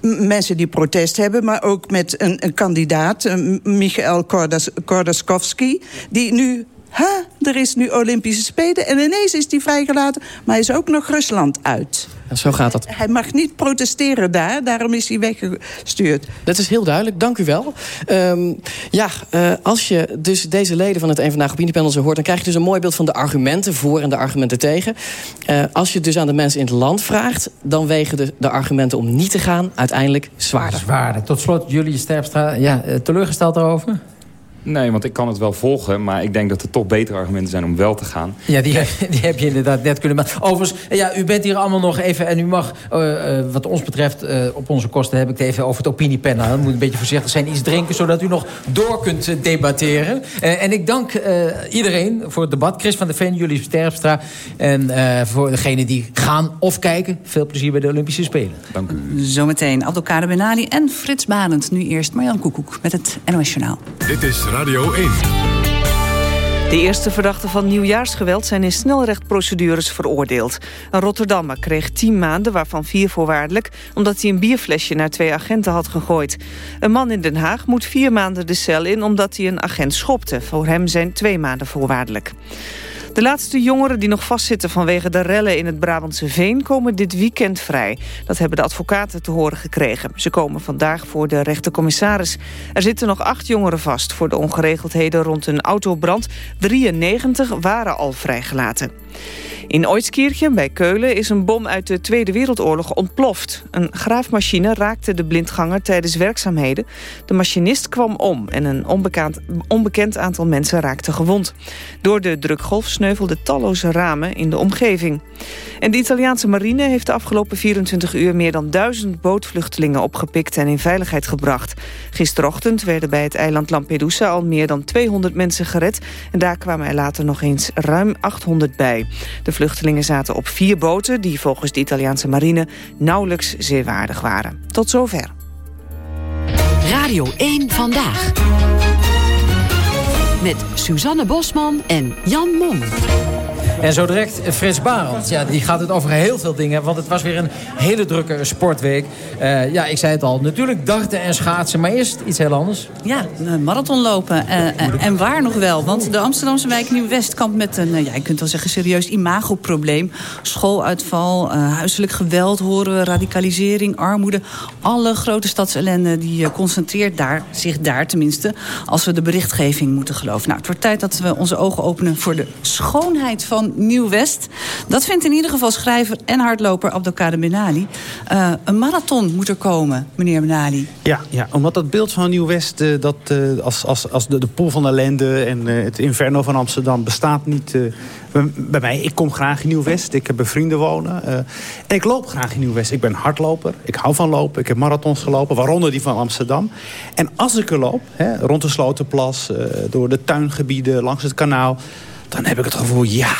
mensen die protest hebben, maar ook met een, een kandidaat, Michael Kordas, Kordaskowski, die nu ha, er is nu Olympische Spelen en ineens is hij vrijgelaten. Maar hij is ook nog Rusland uit. En zo gaat dat. Hij mag niet protesteren daar, daarom is hij weggestuurd. Dat is heel duidelijk, dank u wel. Um, ja, uh, als je dus deze leden van het Een Vandaag Opiniepanel zo hoort... dan krijg je dus een mooi beeld van de argumenten voor en de argumenten tegen. Uh, als je het dus aan de mensen in het land vraagt... dan wegen de, de argumenten om niet te gaan uiteindelijk zwaarder. Zwaarder. Tot slot, jullie Sterpstra, ja, eh, teleurgesteld daarover? Nee, want ik kan het wel volgen. Maar ik denk dat er toch betere argumenten zijn om wel te gaan. Ja, die, heb, die heb je inderdaad net kunnen maken. Overigens, ja, u bent hier allemaal nog even... en u mag, uh, uh, wat ons betreft, uh, op onze kosten heb ik het even over het opiniepanel. U moet een beetje voorzichtig zijn, iets drinken... zodat u nog door kunt debatteren. en ik dank iedereen voor het debat. Chris van der Ven, Jullie Sterpstra. En voor degenen die gaan of kijken... veel plezier bij de Olympische Spelen. Dank u. Zometeen Abdelkader Benali en Frits Barend. Nu eerst Marjan Koekoek met het NOS Journaal. Dit is Radio 1. De eerste verdachten van nieuwjaarsgeweld zijn in snelrechtprocedures veroordeeld. Een Rotterdammer kreeg tien maanden, waarvan vier voorwaardelijk... omdat hij een bierflesje naar twee agenten had gegooid. Een man in Den Haag moet vier maanden de cel in... omdat hij een agent schopte. Voor hem zijn twee maanden voorwaardelijk. De laatste jongeren die nog vastzitten vanwege de rellen in het Brabantse Veen... komen dit weekend vrij. Dat hebben de advocaten te horen gekregen. Ze komen vandaag voor de rechtercommissaris. Er zitten nog acht jongeren vast voor de ongeregeldheden rond een autobrand. 93 waren al vrijgelaten. In Oitskirche bij Keulen is een bom uit de Tweede Wereldoorlog ontploft. Een graafmachine raakte de blindganger tijdens werkzaamheden. De machinist kwam om en een onbekend, onbekend aantal mensen raakte gewond. Door de drukgolf sneuvelden talloze ramen in de omgeving. En de Italiaanse marine heeft de afgelopen 24 uur... meer dan duizend bootvluchtelingen opgepikt en in veiligheid gebracht. Gisterochtend werden bij het eiland Lampedusa al meer dan 200 mensen gered... en daar kwamen er later nog eens ruim 800 bij. De vluchtelingen zaten op vier boten... die volgens de Italiaanse marine nauwelijks zeewaardig waren. Tot zover. Radio 1 Vandaag. Met Suzanne Bosman en Jan Mom. En zo direct Frits Barend. Ja, die gaat het over heel veel dingen. Want het was weer een hele drukke sportweek. Uh, ja, ik zei het al. Natuurlijk darten en schaatsen. Maar eerst iets heel anders. Ja, marathon lopen. Uh, en waar nog wel. Want de Amsterdamse wijk Nieuw-West kampt met een... ja, je kunt wel zeggen serieus imagoprobleem. Schooluitval, huiselijk geweld horen we. Radicalisering, armoede. Alle grote stadsellende die concentreert daar, zich daar tenminste. Als we de berichtgeving moeten geloven. Nou, het wordt tijd dat we onze ogen openen voor de schoonheid van Nieuw-West. Dat vindt in ieder geval schrijver en hardloper Abdelkader Benali. Uh, een marathon moet er komen, meneer Benali. Ja, ja omdat dat beeld van Nieuw-West... Uh, dat uh, als, als, als de, de pool van ellende en het inferno van Amsterdam bestaat niet... bij mij, ik kom graag in Nieuw-West. Ik heb bij vrienden wonen. en ik loop graag in Nieuw-West. Ik ben hardloper. Ik hou van lopen. Ik heb marathons gelopen, waaronder die van Amsterdam. En als ik er loop, hè, rond de Slotenplas... door de tuingebieden, langs het kanaal... dan heb ik het gevoel, ja,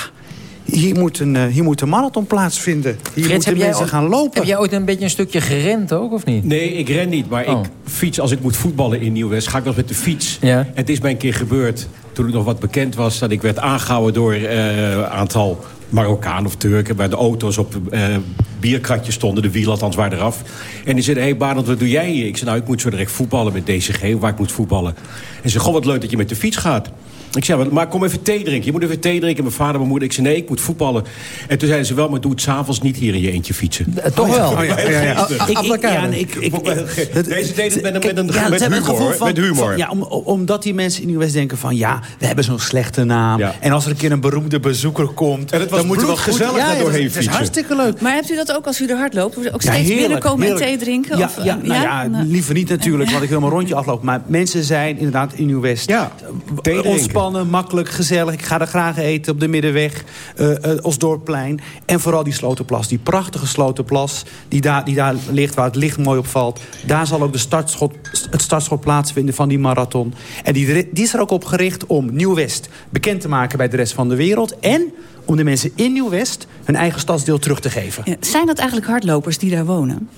hier moet een, uh, hier moet een marathon plaatsvinden. Hier Frits, moeten mensen gaan lopen. Heb jij ooit een beetje een stukje gerend ook, of niet? Nee, ik ren niet. Maar oh. ik fiets als ik moet voetballen in Nieuw-West. Ga ik wel eens met de fiets. Ja. Het is mij een keer gebeurd, toen ik nog wat bekend was... dat ik werd aangehouden door een uh, aantal Marokkaan of Turken... waar de auto's op uh, bierkratjes stonden. De wielen althans waren eraf. En die zeiden, hé hey, Barend, wat doe jij hier? Ik zei, nou, ik moet zo direct voetballen met DCG, waar ik moet voetballen. En ze zei, goh, wat leuk dat je met de fiets gaat. Ik zei, maar kom even thee drinken. Je moet even thee drinken. Mijn vader, mijn moeder. Ik zei, nee, ik moet voetballen. En toen zeiden ze wel, maar doe het s'avonds niet hier in je eentje fietsen. Uh, toch wel? Deze deed het met, met, een, ja, met humor. Van, met humor. Van, ja, om, omdat die mensen in Nieuw-West denken van... ja, we hebben zo'n slechte naam. Ja. En als er een keer een beroemde bezoeker komt... En het was dan moeten we gezellig ja, doorheen fietsen. Het is hartstikke leuk. Maar hebt u dat ook als u er hard loopt? Ook steeds binnenkomen en thee drinken? Ja, of, ja, nou ja, liever niet natuurlijk, want ik wil mijn rondje aflopen. Maar mensen zijn inderdaad in Nieuw-West ja, ontspannen, makkelijk, gezellig. Ik ga er graag eten op de Middenweg, uh, Osdorpplein. En vooral die Slotenplas, die prachtige Slotenplas... die daar, die daar ligt, waar het licht mooi op valt. Daar zal ook de startschot, het startschot plaatsvinden van die marathon. En die, die is er ook op gericht om Nieuw-West bekend te maken bij de rest van de wereld. En om de mensen in Nieuw-West hun eigen stadsdeel terug te geven. Zijn dat eigenlijk hardlopers die daar wonen?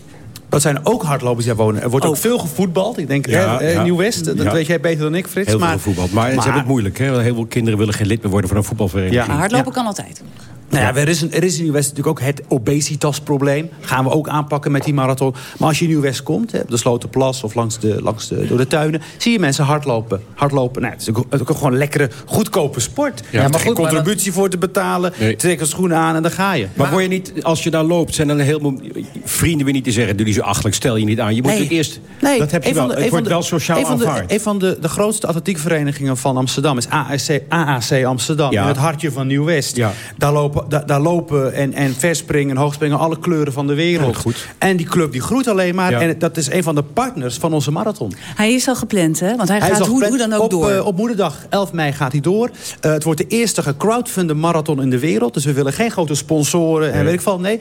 Dat zijn ook hardlopers die daar wonen. Er wordt ook, ook veel gevoetbald. Ik denk, ja, eh, ja. Nieuw-West, dat ja. weet jij beter dan ik, Frits. Heel maar, veel gevoetbald. Maar, maar, ze hebben het moeilijk. Hè? Heel veel kinderen willen geen lid meer worden van een voetbalvereniging. Maar hardlopen kan altijd. Nou ja, er is, een, er is in Nieuw-West natuurlijk ook het obesitasprobleem. Gaan we ook aanpakken met die marathon. Maar als je in Nieuw-West komt, hè, op de Slotenplas of langs de, langs de, door de tuinen... zie je mensen hardlopen. hardlopen nou, het is ook, gewoon een lekkere, goedkope sport. Ja, ja maar geen contributie voor te betalen. Nee. Trek een schoenen aan en dan ga je. Maar, maar word je niet, als je daar loopt, zijn dan een heleboel vrienden weer niet te zeggen... doe die zo achtelijk, stel je niet aan. Je moet nee. eerst... Nee, dat heb je wel. De, het wordt de, wel sociaal een van de, aanvaard. Een van de, de grootste atletiekverenigingen van Amsterdam is AAC, AAC Amsterdam. Ja. In het hartje van Nieuw-West. Ja. Daar lopen, daar, daar lopen en, en verspringen, hoogspringen, alle kleuren van de wereld. Goed. En die club die groeit alleen maar. Ja. En dat is een van de partners van onze marathon. Hij is al gepland, hè? Want hij, gaat hoe, dan ook op, door. eh, op moederdag 11 mei gaat hij door. Eh, het wordt de eerste gecrowdfunde marathon in de wereld. Dus we willen geen grote sponsoren en Nee. weet ik veel. Nee,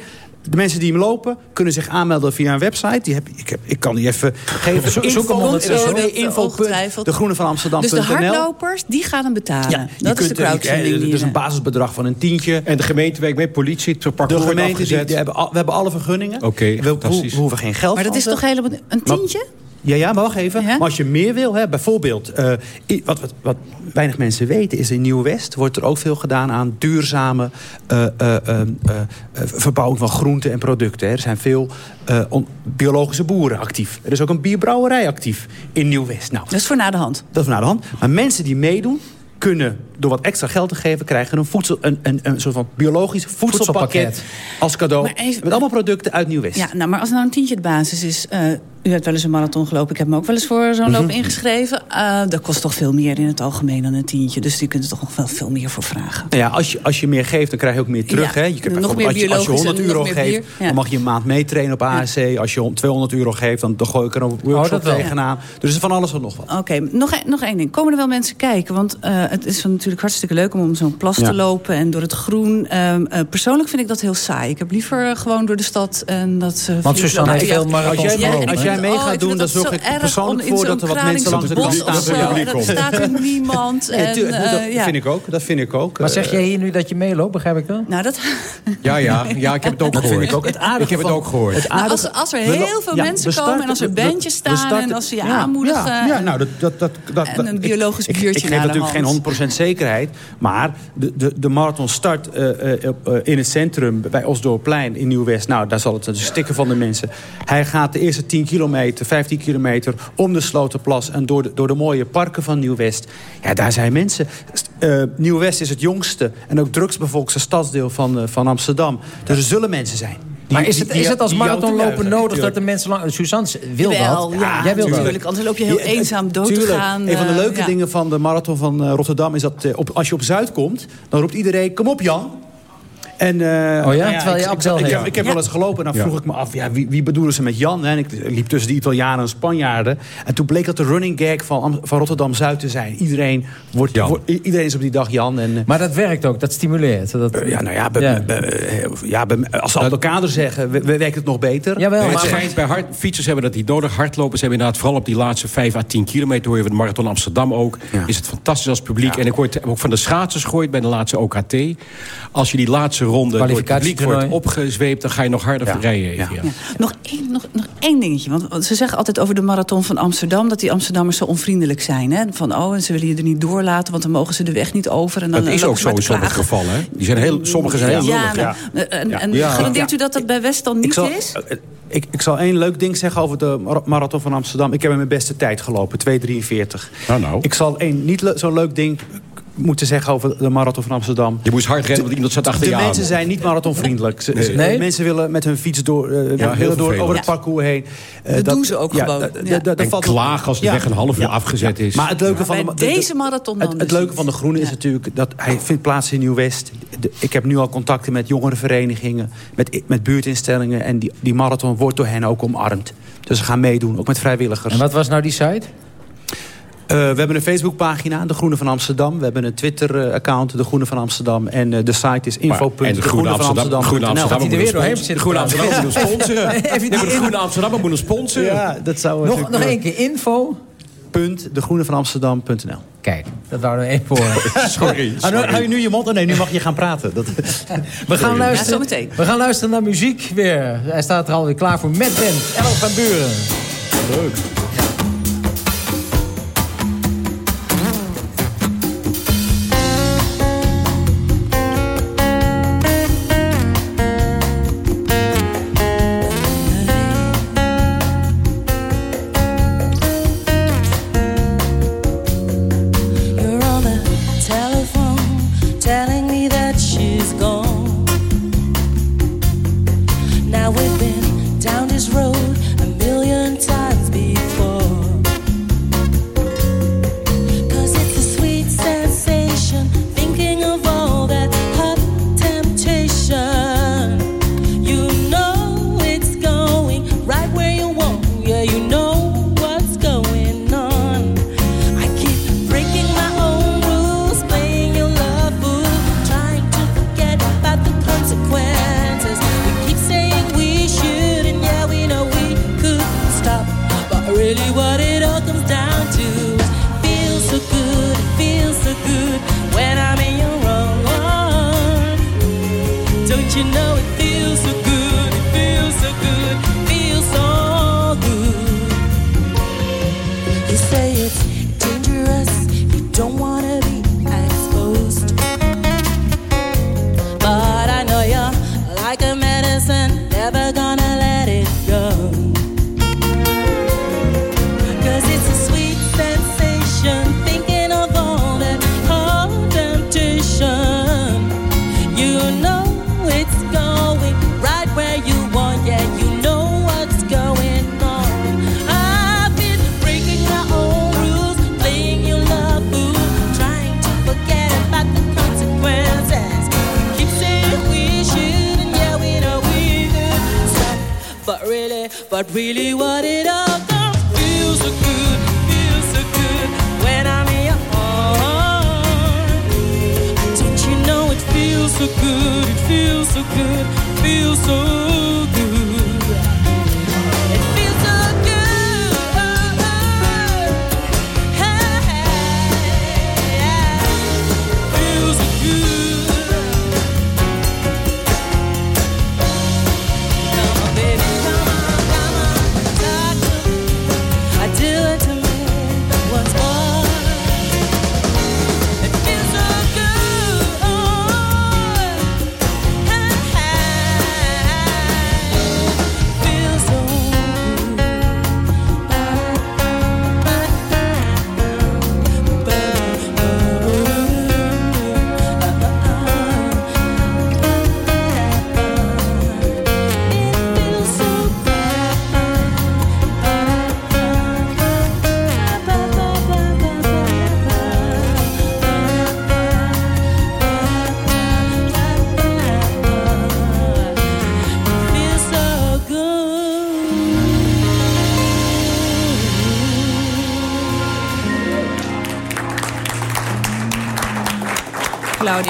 de mensen die hem lopen kunnen zich aanmelden via een website. Die heb, ik, heb, ik kan die even geven. Zo- Info- zoek hem nee, info. De Groene van Amsterdam.nl. dus de hardlopers, die gaan hem betalen. Ja, dat is de crowdfunding. eh, die is een basisbedrag van een tientje. En de gemeente werkt mee, politie, het De parcours gemeente, die, die hebben al- we hebben alle vergunningen. Oké, we, we, we hoeven geen geld maar dat is toch helemaal een tientje? Ja, ja, maar wacht even. Maar als je meer wil, hè, bijvoorbeeld... eh, wat, wat, wat weinig mensen weten is in Nieuw-West... wordt er ook veel gedaan aan duurzame eh, eh, verbouwing van groenten en producten. Hè. Er zijn veel on- biologische boeren actief. Er is ook een bierbrouwerij actief in Nieuw-West. Nou, Dat is voor na de hand. dat is naar de hand. Maar mensen die meedoen kunnen door wat extra geld te geven... krijgen een, voedsel, een, een, een soort van biologisch voedselpakket Voedselpakket. als cadeau. Even- met allemaal producten uit Nieuw-West. Ja, nou, maar als nou een tientje de basis is... eh, U hebt wel eens een marathon gelopen. Ik heb me ook wel eens voor zo'n loop ingeschreven. Uh, dat kost toch veel meer in het algemeen dan een tientje. Dus die kunt er toch nog wel veel meer voor vragen. Nou ja, als je, als je meer geeft, dan krijg je ook meer terug. Ja, hè? Je kunt nog meer als, je, als je 100 biologisch en euro geeft, bier. Ja. dan mag je een maand meetrainen op ASC. Als je 200 euro geeft, dan, dan gooi ik er een workshop dat wel. tegenaan. Dus het is van alles en nog wat. Oké, nog, een- nog één ding. Komen er wel mensen kijken? Want eh, het is natuurlijk hartstikke leuk om om zo'n plas Ja. te lopen en door het groen. Ehm, eh, persoonlijk vind ik dat heel saai. Ik heb liever eh, gewoon door de stad en dat ze. Want Suzanne heeft veel marathons Als jij, gelopen, als jij mee Oh, ik gaat doen, dat dan zo zorg ik persoonlijk voor dat er wat mensen langs de bos staan. Dat staat er niemand. En, eh, dat ja. vind ik ook. Dat vind ik ook. Maar Eh, zeg jij hier nu dat je meeloopt, begrijp ik wel? Nou, dat... Ja, ja, ja, ik heb het ook Dat gehoord. vind ik ook. Het aardige ik heb het ook gehoord. als, als er heel veel mensen komen en als er bandjes staan en als ze je aanmoedigen. Ja, nou, dat, dat, dat, dat, En een ik- biologisch biertje Ik, geef natuurlijk geen 100% Maar de, de, de marathon start eh, eh, eh, in het centrum bij Osdorpplein in Nieuw-West. Nou, daar zal het stikken van de mensen. Hij gaat de eerste 10 kilometer, 15 kilometer om de Slotenplas... en door de, door de mooie parken van Nieuw-West. Ja, daar zijn mensen. Eh, Nieuw-West is het jongste en ook drugsbevolkste stadsdeel van, van Amsterdam. Dus er zullen mensen zijn. Maar is het, is het als toejuichen. nodig dat de mensen lang... Suzanne wil Wel, dat. ja, jij wil natuurlijk. Anders loop je heel Ja, eenzaam dood te tuurlijk. gaan. Een van de eh, leuke ja. dingen van de marathon van eh, Rotterdam... is dat eh, op, als je op Zuid komt, dan roept iedereen... kom op Jan. En, eh, nou terwijl je ik, ik, ik, heb, ik heb Ja. wel eens gelopen en dan Ja. vroeg ik me af... Ja, wie, wie bedoelen ze met Jan? En ik liep tussen de Italianen en Spanjaarden. En toen bleek dat de running gag van, van Rotterdam-Zuid te zijn. Iedereen, wordt, Jan. wordt- iedereen is op die dag Jan. En, eh, Maar dat werkt ook, dat stimuleert. Dat... ja, nou ja, Ja. eh, ja, als ze elkaar zeggen, we, we werkt het nog beter. Jawel, Nee, het maar, schijnt bij hard, fietsers hebben dat niet nodig. Hardlopers hebben inderdaad vooral op die laatste 5 à 10 kilometer... hoor je van de Marathon Amsterdam ook. Ja. Is het fantastisch als publiek. En ik hoor het ook van de schaatsers gegooid bij de laatste OKT. Als je die laatste ronde door het publiek wordt opgezweept... dan ga je nog harder Ja. rijden. even, Ja. ja. Ja. Nog, één, nog, nog één dingetje. Want ze zeggen altijd over de marathon van Amsterdam... dat die Amsterdammers zo onvriendelijk zijn. Hè? Van, oh, en ze willen je er niet doorlaten... want dan mogen ze de weg niet over. En dan Dat is lopen ook zo in te sommige klagen. gevallen. Hè? Die zijn heel, sommige zijn heel Ja, lullig. nou, en, en Ja. garandeert u dat dat bij West dan niet ik zal, is? eh, Ik, ik zal één leuk ding zeggen over de mar- marathon van Amsterdam. Ik heb in mijn beste tijd gelopen, 2.43. Nou, nou. Ik zal één niet le- zo'n leuk ding moeten zeggen over de marathon van Amsterdam. Je moest hard rennen, want iemand zat achter de je aan. mensen zijn niet marathonvriendelijk. Ze- Nee. Mensen willen met hun fiets door, eh, willen door, over het Ja. parcours heen. Eh, Dat doen ze ook gewoon. Ja. da- da- En valt- klagen als de weg een half uur afgezet is. Maar het leuke van de, de- de- deze marathon dan het, het leuke van de Groene is Ja. natuurlijk dat hij vindt plaats in Nieuw-West. De- Ik heb nu al contacten met jongerenverenigingen, met, met buurtinstellingen. En die, die marathon wordt door hen ook omarmd. Dus ze gaan meedoen, ook met vrijwilligers. En wat was nou die site? Eh, we hebben een Facebookpagina, De Groene van Amsterdam. We hebben een Twitter-account, De Groene van Amsterdam. En eh, de site is info. En de Groene Amsterdam, Groene Amsterdam er weer doorheen De Groene? Amsterdam moet ons sponsoren. Even die de Groene Amsterdam moet ons sponsoren. Ja, dat zou Nog, nog één keer info. Punt, degroenevanamsterdam.nl. Kijk, dat wouden we even horen. Sorry, Ah, nou, hou je sorry. nu je mond? Oh, nee, nu mag je gaan praten. Dat... We gaan, Ja, luisteren, we gaan luisteren naar muziek weer. Hij staat er alweer klaar voor met Ben. Elf van Buren. Leuk.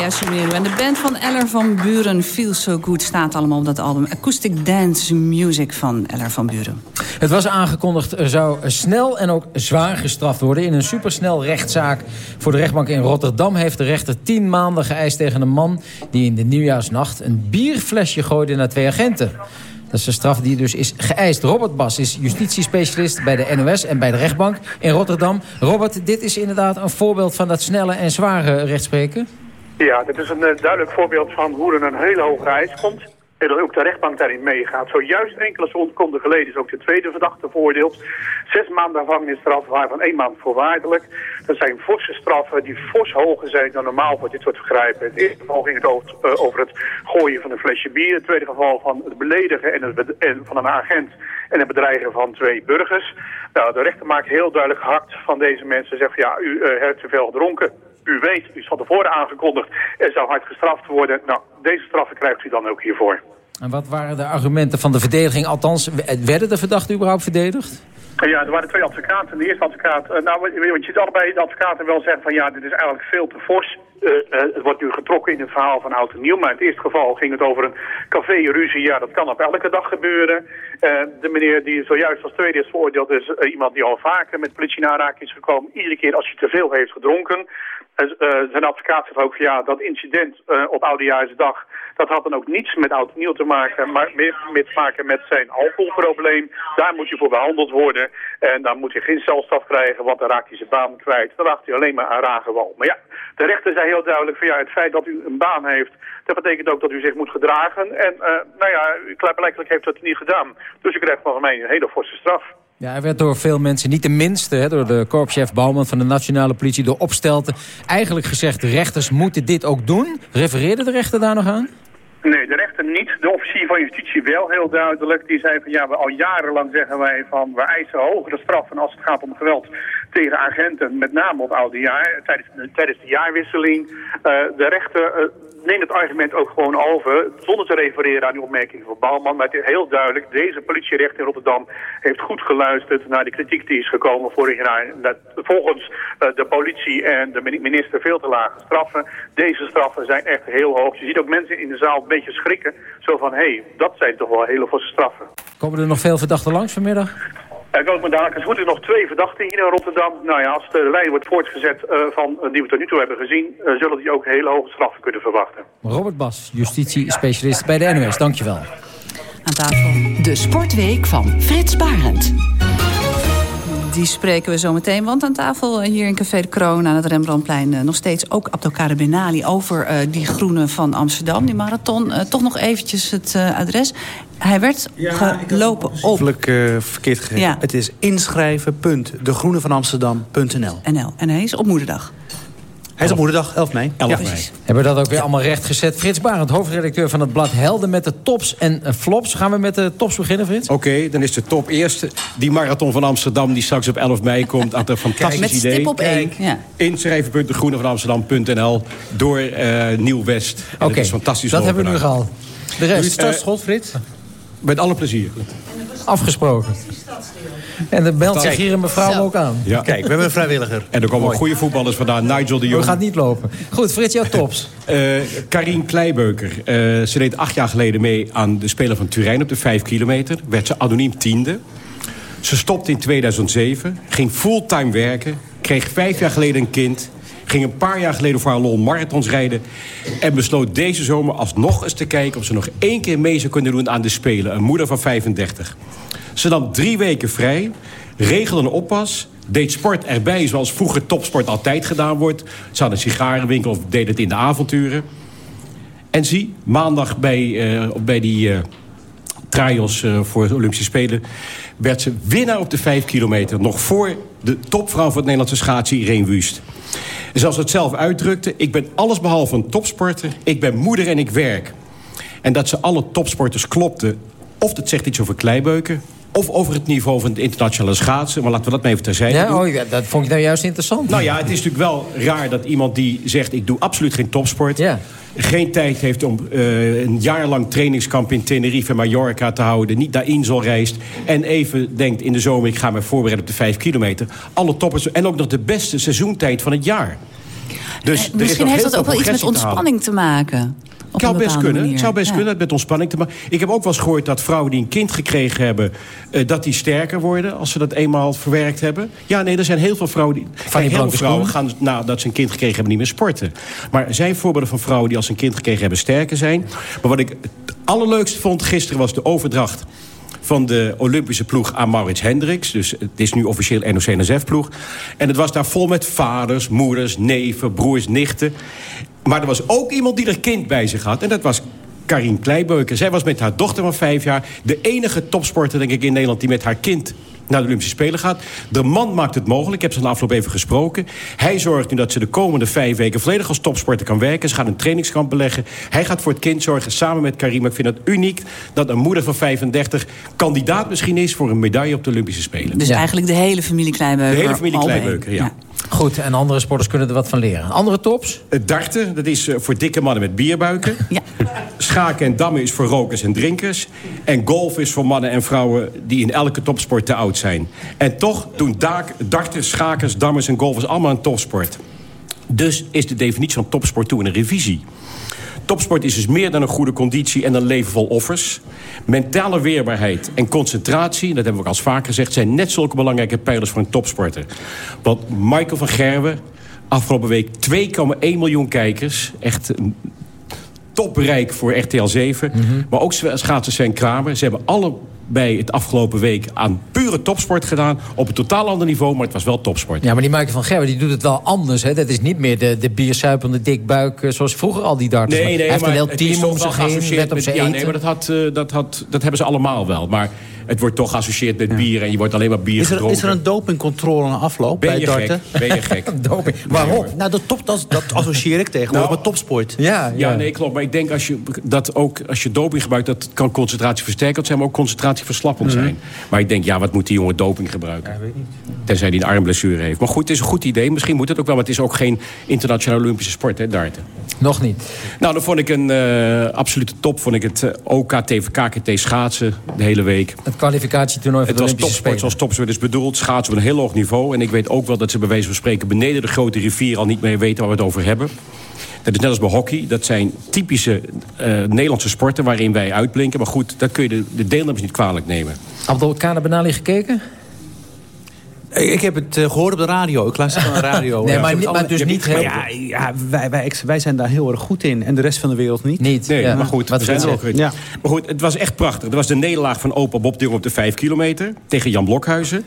En de band van Eller van Buren, Feel So Good... staat allemaal op dat album Acoustic Dance Music van Eller van Buren. Het was aangekondigd, er zou snel en ook zwaar gestraft worden. In een supersnel rechtszaak voor de rechtbank in Rotterdam... heeft de rechter tien maanden geëist tegen een man... die in de nieuwjaarsnacht een bierflesje gooide naar twee agenten. Dat is de straf die dus is geëist. Robert Bas is justitiespecialist bij de NOS en bij de rechtbank in Rotterdam. Robert, dit is inderdaad een voorbeeld van dat snelle en zware rechtspreken? Ja, dit is een eh, duidelijk voorbeeld van hoe er een hele hoge eis komt. En dat ook de rechtbank daarin meegaat. Zojuist enkele seconden geleden is ook de tweede verdachte veroordeeld. Zes maanden gevangenisstraf, waarvan één maand voorwaardelijk. Dat zijn forse straffen die fors hoger zijn dan normaal voor dit soort vergrijpen. In het eerste geval ging het over, eh, over het gooien van een flesje bier. In het tweede geval van het beledigen en van een agent en het bedreigen van twee burgers. Nou, de rechter maakt heel duidelijk gehakt van deze mensen. Zegt ja, u eh, heeft te veel gedronken. U weet, u is van tevoren aangekondigd, er zou hard gestraft worden. Nou, deze straffen krijgt u dan ook hiervoor. En wat waren de argumenten van de verdediging? Althans, werden de verdachten überhaupt verdedigd? Ja, er waren twee advocaten. De eerste advocaat, eh, nou, want je ziet allebei de advocaten wel zeggen van ja, dit is eigenlijk veel te fors. Eh, eh, het wordt nu getrokken in het verhaal van oud en nieuw. Maar in het eerste geval ging het over een café-ruzie. Ja, dat kan op elke dag gebeuren. Eh, de meneer die zojuist als tweede is veroordeeld is iemand die al vaker met politie in is gekomen. Iedere keer als hij te veel heeft gedronken. Zijn advocaat zegt ook van ja, dat incident op Oudejaarsdag, dat had dan ook niets met oud nieuw te maken, maar meer te maken met zijn alcoholprobleem. Daar moet hij voor behandeld worden. En dan moet hij geen celstraf krijgen, want dan raakt hij zijn baan kwijt. Dan wacht hij alleen maar aan ragenwal. Maar ja, de rechter zei heel duidelijk van ja, het feit dat u een baan heeft, dat betekent ook dat u zich moet gedragen. En eh, nou ja, blijkbaar heeft dat niet gedaan. Dus u krijgt van mij een hele forse straf. Ja, hij werd door veel mensen, niet de minste, hè, door de korpschef Bouwman van de nationale politie, door opstelten, eigenlijk gezegd, rechters moeten dit ook doen. Refereerde de rechter daar nog aan? Nee, de rechter niet. De officier van justitie wel heel duidelijk. Die zei van ja, we al jarenlang zeggen wij van we eisen hogere straffen als het gaat om geweld tegen agenten, met name op oude jaar, tijdens, tijdens de jaarwisseling. Eh, de rechter eh, neemt het argument ook gewoon over, zonder te refereren aan die opmerking van Bouwman. Maar het is heel duidelijk, deze politierechter in Rotterdam heeft goed geluisterd naar de kritiek die is gekomen vorig jaar. Dat volgens eh, de politie en de minister veel te lage straffen. Deze straffen zijn echt heel hoog. Je ziet ook mensen in de zaal een beetje schrikken. Zo van, hé, hey, dat zijn toch wel hele forse straffen. Komen er nog veel verdachten langs vanmiddag? Er komen dadelijk goed is nog twee verdachten hier in Rotterdam. Nou ja, als de lijn wordt voortgezet uh, van uh, die we tot nu toe hebben gezien... Uh, zullen die ook hele hoge straffen kunnen verwachten. Robert Bas, justitie-specialist bij de NOS. Dankjewel. Aan tafel. De Sportweek van Frits Barend. Die spreken we zo meteen. Want aan tafel hier in Café de Kroon aan het Rembrandtplein... nog steeds ook Abdelkader Benali over die groene van Amsterdam. Die marathon. toch nog eventjes het adres. Hij werd ja, gelopen op... Uh, verkeerd gegeven. Ja. Het is inschrijven.degroenevanamsterdam.nl NL. En hij is op moederdag. Hij is op moederdag, 11 mei. 11 mei. Hebben we dat ook weer allemaal recht gezet. Frits Barend, hoofdredacteur van het blad Helden met de tops en flops. Gaan we met de tops beginnen, Frits? Oké, okay, dan is de top eerst die marathon van Amsterdam... die straks op 11 mei komt. Aan een fantastisch met idee. stip op één. Ja. Inschrijven.degroenevanamsterdam.nl door uh, Nieuw-West. Oké, okay, dat, dat hebben we nu gehaald. De rest, uh, startschot, Frits? Met alle plezier. Afgesproken. En er belt zich hier een mevrouw ook aan. Ja. Kijk, we hebben een vrijwilliger. En er komen ook goede voetballers vandaan. Nigel de Je Jong. gaat niet lopen. Goed, Frits, jouw tops. Eh Karine Kleibeuker. Eh, ze deed acht jaar geleden mee aan de Speler van Turijn op de vijf kilometer. Werd ze anoniem tiende. Ze stopte in 2007. Ging fulltime werken. Kreeg vijf jaar geleden een kind. Ging een paar jaar geleden voor haar lol marathons rijden. En besloot deze zomer alsnog eens te kijken... of ze nog één keer mee zou kunnen doen aan de Spelen. Een moeder van 35. Ze nam drie weken vrij. Regelde een oppas. Deed sport erbij zoals vroeger topsport altijd gedaan wordt. Ze had een sigarenwinkel of deed het in de avonturen. En zie, maandag bij, eh, bij die eh trials eh, voor de Olympische Spelen... werd ze winnaar op de 5 kilometer. Nog voor de topvrouw van het Nederlandse schaatsen, Irene Wust. Zoals het zelf uitdrukte... ik ben allesbehalve een topsporter. Ik ben moeder en ik werk. En dat ze alle topsporters klopten... of dat zegt iets over Kleibeuken... of over het niveau van het internationale schaatsen. Maar laten we dat maar even terzijde doen. Oh, ja, dat vond ik nou juist interessant. Nou ja, het is natuurlijk wel raar dat iemand die zegt... ik doe absoluut geen topsport... geen tijd heeft om eh, een jaar lang trainingskamp in Tenerife en Mallorca te houden... niet naar Insel reist en even denkt in de zomer... ik ga me voorbereiden op de vijf kilometer. Alle toppers en ook nog de beste seizoentijd van het jaar. Dus er is Eh, Misschien heeft dat ook wel iets met te ontspanning te maken. Op Het zou best kunnen. Het zou best Ja. kunnen, dat met ontspanning te maken. Ik heb ook wel eens gehoord dat vrouwen die een kind gekregen hebben... eh, dat die sterker worden als ze dat eenmaal verwerkt hebben. Ja, nee, er zijn heel veel vrouwen die... Kijk, heel veel vrouwen gaan nadat ze een kind gekregen hebben niet meer sporten. Maar er zijn voorbeelden van vrouwen die als ze een kind gekregen hebben sterker zijn. Maar wat ik het allerleukste vond gisteren was de overdracht van de Olympische ploeg aan Maurits Hendricks. Dus het is nu officieel NOC-NSF-ploeg. En het was daar vol met vaders, moeders, neven, broers, nichten. Maar er was ook iemand die er kind bij zich had. En dat was Karin Kleibeuken. Zij was met haar dochter van vijf jaar... de enige topsporter, denk ik, in Nederland... die met haar kind naar de Olympische Spelen gaat. De man maakt het mogelijk. Ik heb ze na afloop even gesproken. Hij zorgt nu dat ze de komende vijf weken volledig als topsporter kan werken. Ze gaat een trainingskamp beleggen. Hij gaat voor het kind zorgen samen met Karim. Ik vind het uniek dat een moeder van 35 kandidaat misschien is... voor een medaille op de Olympische Spelen. Dus eigenlijk de hele familie Kleinbeuker. De hele familie. Kleibeuker, ja. Goed, en andere sporters kunnen er wat van leren. Andere tops? Het darten, dat is eh, voor dikke mannen met bierbuiken. Schaken en dammen is voor rokers en drinkers. En golf is voor mannen en vrouwen die in elke topsport te oud zijn. En toch doen daak- darters, schakers, dammers en golfers allemaal een topsport. Dus is de definitie van topsport toe in een revisie. Topsport is dus meer dan een goede conditie en een leven vol offers. Mentale weerbaarheid en concentratie, dat hebben we ook al vaker gezegd... zijn net zulke belangrijke pijlers voor een topsporter. Want Michael van Gerwen, afgelopen week 2,1 miljoen kijkers... echt een topbereik voor RTL 7. Maar ook schaatsen Sven Kramer. Ze hebben alle bij het afgelopen week aan pure topsport gedaan. Op een totaal ander niveau, maar het was wel topsport. Ja, maar die Michael van Gerwen die doet het wel anders. Hè? Dat is niet meer de, de biersuipende dikbuik... eh, zoals vroeger al die darters. Nee, nee, Hij heeft maar een heel team om zich heen, let op met- zijn ja, eten. nee, maar dat, had, eh, dat, had, dat hebben ze allemaal wel. Maar het wordt toch geassocieerd met bier en je wordt alleen maar bier Is er, gedronken. is er een dopingcontrole na afloop Ben bij je darten? gek? Ben je gek? Doping. Waarom? Nou, dat, top, dat, dat associeer ik tegenwoordig Nou, met topsport. Ja, Ja, nee, klopt. Maar ik denk als je, dat ook als je doping gebruikt... dat kan concentratieversterkend zijn, maar ook concentratieverslappend Mhm. zijn. Maar ik denk, ja, wat moet die jongen doping gebruiken? Tenzij hij een armblessure heeft. Maar goed, het is een goed idee. Misschien moet het ook wel, maar het is ook geen internationale Olympische sport, hè, darten. Nog niet. Nou, dan vond ik een eh, absolute top. Vond ik het eh, OK, TVK, KT schaatsen de hele week. Het kwalificatietoernooi voor Het de was Olympische topsport Spelen. zoals topsport is bedoeld. Schaatsen op een heel hoog niveau. En ik weet ook wel dat ze bij wijze van spreken... beneden de grote rivier al niet meer weten waar we het over hebben. Dat is net als bij hockey. Dat zijn typische eh, Nederlandse sporten waarin wij uitblinken. Maar goed, dat kun je de, de deelnemers niet kwalijk nemen. Abdelkader Benali gekeken? Ik, ik heb het eh, gehoord op de radio. Ik luister naar de radio. Nee, Ja. maar Ik heb niet- maar dus Ja, niet maar ja, ja, wij, wij, wij zijn daar heel erg goed in. En de rest van de wereld niet. Niet. Nee, Ja. maar goed, Wat we zijn er ook. Ja. Maar goed, het was echt prachtig. Er was de nederlaag van opa Bob Jong op de 5 kilometer... tegen Jan Blokhuizen.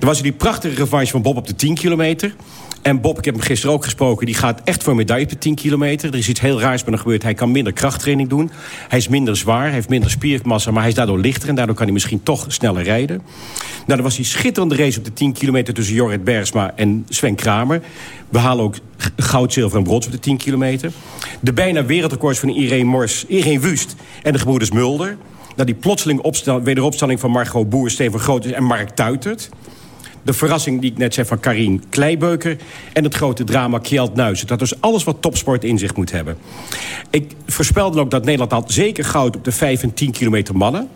Er was die prachtige revanche van Bob op de 10 kilometer. En Bob, ik heb hem gisteren ook gesproken... die gaat echt voor medaille op de 10 kilometer. Er is iets heel raars met hem gebeurd. Hij kan minder krachttraining doen. Hij is minder zwaar, hij heeft minder spiermassa... maar hij is daardoor lichter en daardoor kan hij misschien toch sneller rijden. Nou, dan was die schitterende race op de 10 kilometer... tussen Jorrit Bergsma en Sven Kramer. We halen ook goud, zilver en brons op de 10 kilometer. De bijna wereldrecords van Irene Mors, Irene Wust en de gebroeders Mulder. Nou, die plotseling opstel, wederopstelling van Margot Boer, Steven Groot en Mark Tuitert. De verrassing die ik net zei van Karin Kleibeuker. En het grote drama Kjeld Nuizen. Dat is alles wat topsport in zich moet hebben. Ik voorspelde ook dat Nederland had zeker goud op de 5 en 10 kilometer mannen.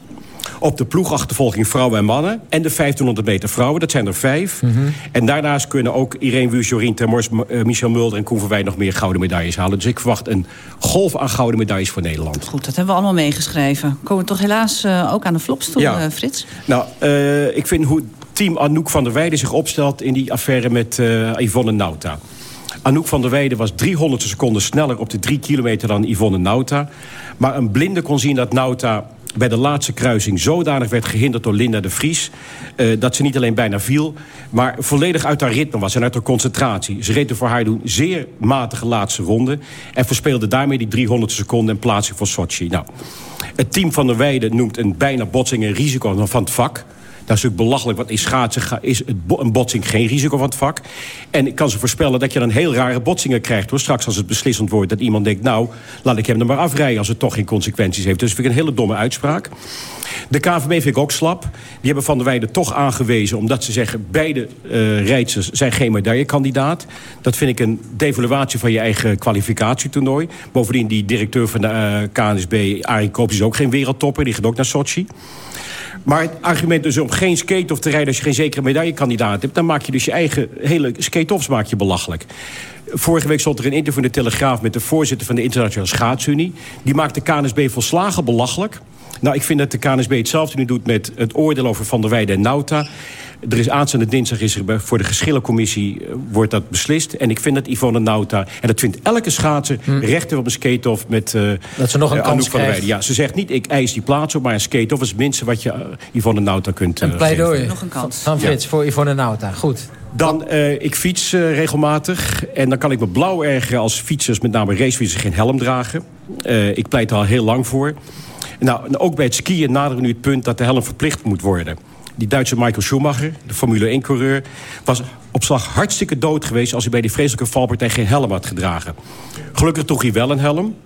Op de ploegachtervolging vrouwen en mannen. En de 1500 meter vrouwen, dat zijn er vijf. Mhm. En daarnaast kunnen ook Irene Wüst, Jorien Termors... eh, Michel Mulder en Koen Verwij nog meer gouden medailles halen. Dus ik verwacht een golf aan gouden medailles voor Nederland. Goed, dat hebben we allemaal meegeschreven. Komen we toch helaas eh, ook aan de flopstoel, Ja. eh, Frits? Nou, eh, ik vind hoe team Anouk van der Weijden zich opstelt... in die affaire met eh, Yvonne Nauta. Anouk van der Weijden was 300 seconden sneller op de 3 kilometer dan Yvonne Nauta. Maar een blinde kon zien dat Nauta bij de laatste kruising zodanig werd gehinderd door Linda de Vries... eh, dat ze niet alleen bijna viel, maar volledig uit haar ritme was... en uit haar concentratie. Ze reed er voor haar doen zeer matige laatste ronde... en verspeelde daarmee die 300 seconden en plaatsing voor Sochi. Nou, het team van der Weijden noemt een bijna botsing een risico van het vak... Dat is natuurlijk belachelijk, want in schaatsen is een botsing geen risico van het vak. En ik kan ze voorspellen dat je dan heel rare botsingen krijgt. Hoor. Straks als het beslissend wordt dat iemand denkt... nou, laat ik hem er maar afrijden als het toch geen consequenties heeft. Dus vind ik een hele domme uitspraak. De KVB vind ik ook slap. Die hebben Van der Weijden toch aangewezen... omdat ze zeggen, beide eh rijdsters zijn geen medaillekandidaat. Dat vind ik een devaluatie van je eigen kwalificatietoernooi. Bovendien, die directeur van de eh, KNSB, Arie Koops... is ook geen wereldtopper, die gaat ook naar Sochi. Maar het argument dus om geen skate-off te rijden... als je geen zekere medaillekandidaat hebt... dan maak je dus je eigen hele skate-offs maak je belachelijk. Vorige week stond er een interview in de Telegraaf... met de voorzitter van de Internationale Schaatsunie. Die maakt de KNSB volslagen belachelijk. Nou, ik vind dat de KNSB hetzelfde nu doet met het oordeel over Van der Weijden en Nauta. Er is aanstaande dinsdag is er bij- voor de geschillencommissie eh, wordt dat beslist. En ik vind dat Yvonne Nauta, en dat vindt elke schaatser... rechten op een skate-off met eh Hm. Dat ze nog een eh, kans Anouk van der krijgt. Weijden. Ja, ze zegt niet, ik eis die plaats op, maar een skate-off is het minste... wat je eh, Yvonne Nauta kunt Een pleidooi geven. Nog een kans. van Frits voor Yvonne Nauta. Goed. Dan, eh, ik fiets regelmatig. En dan kan ik me blauw ergeren als fietsers, met name racefietsers, geen helm dragen. Eh, ik pleit er al heel lang voor. Nou, ook bij het skiën naderen we nu het punt dat de helm verplicht moet worden. Die Duitse Michael Schumacher, de Formule 1-coureur... was op slag hartstikke dood geweest... als hij bij die vreselijke valpartij geen helm had gedragen. Gelukkig droeg hij wel een helm.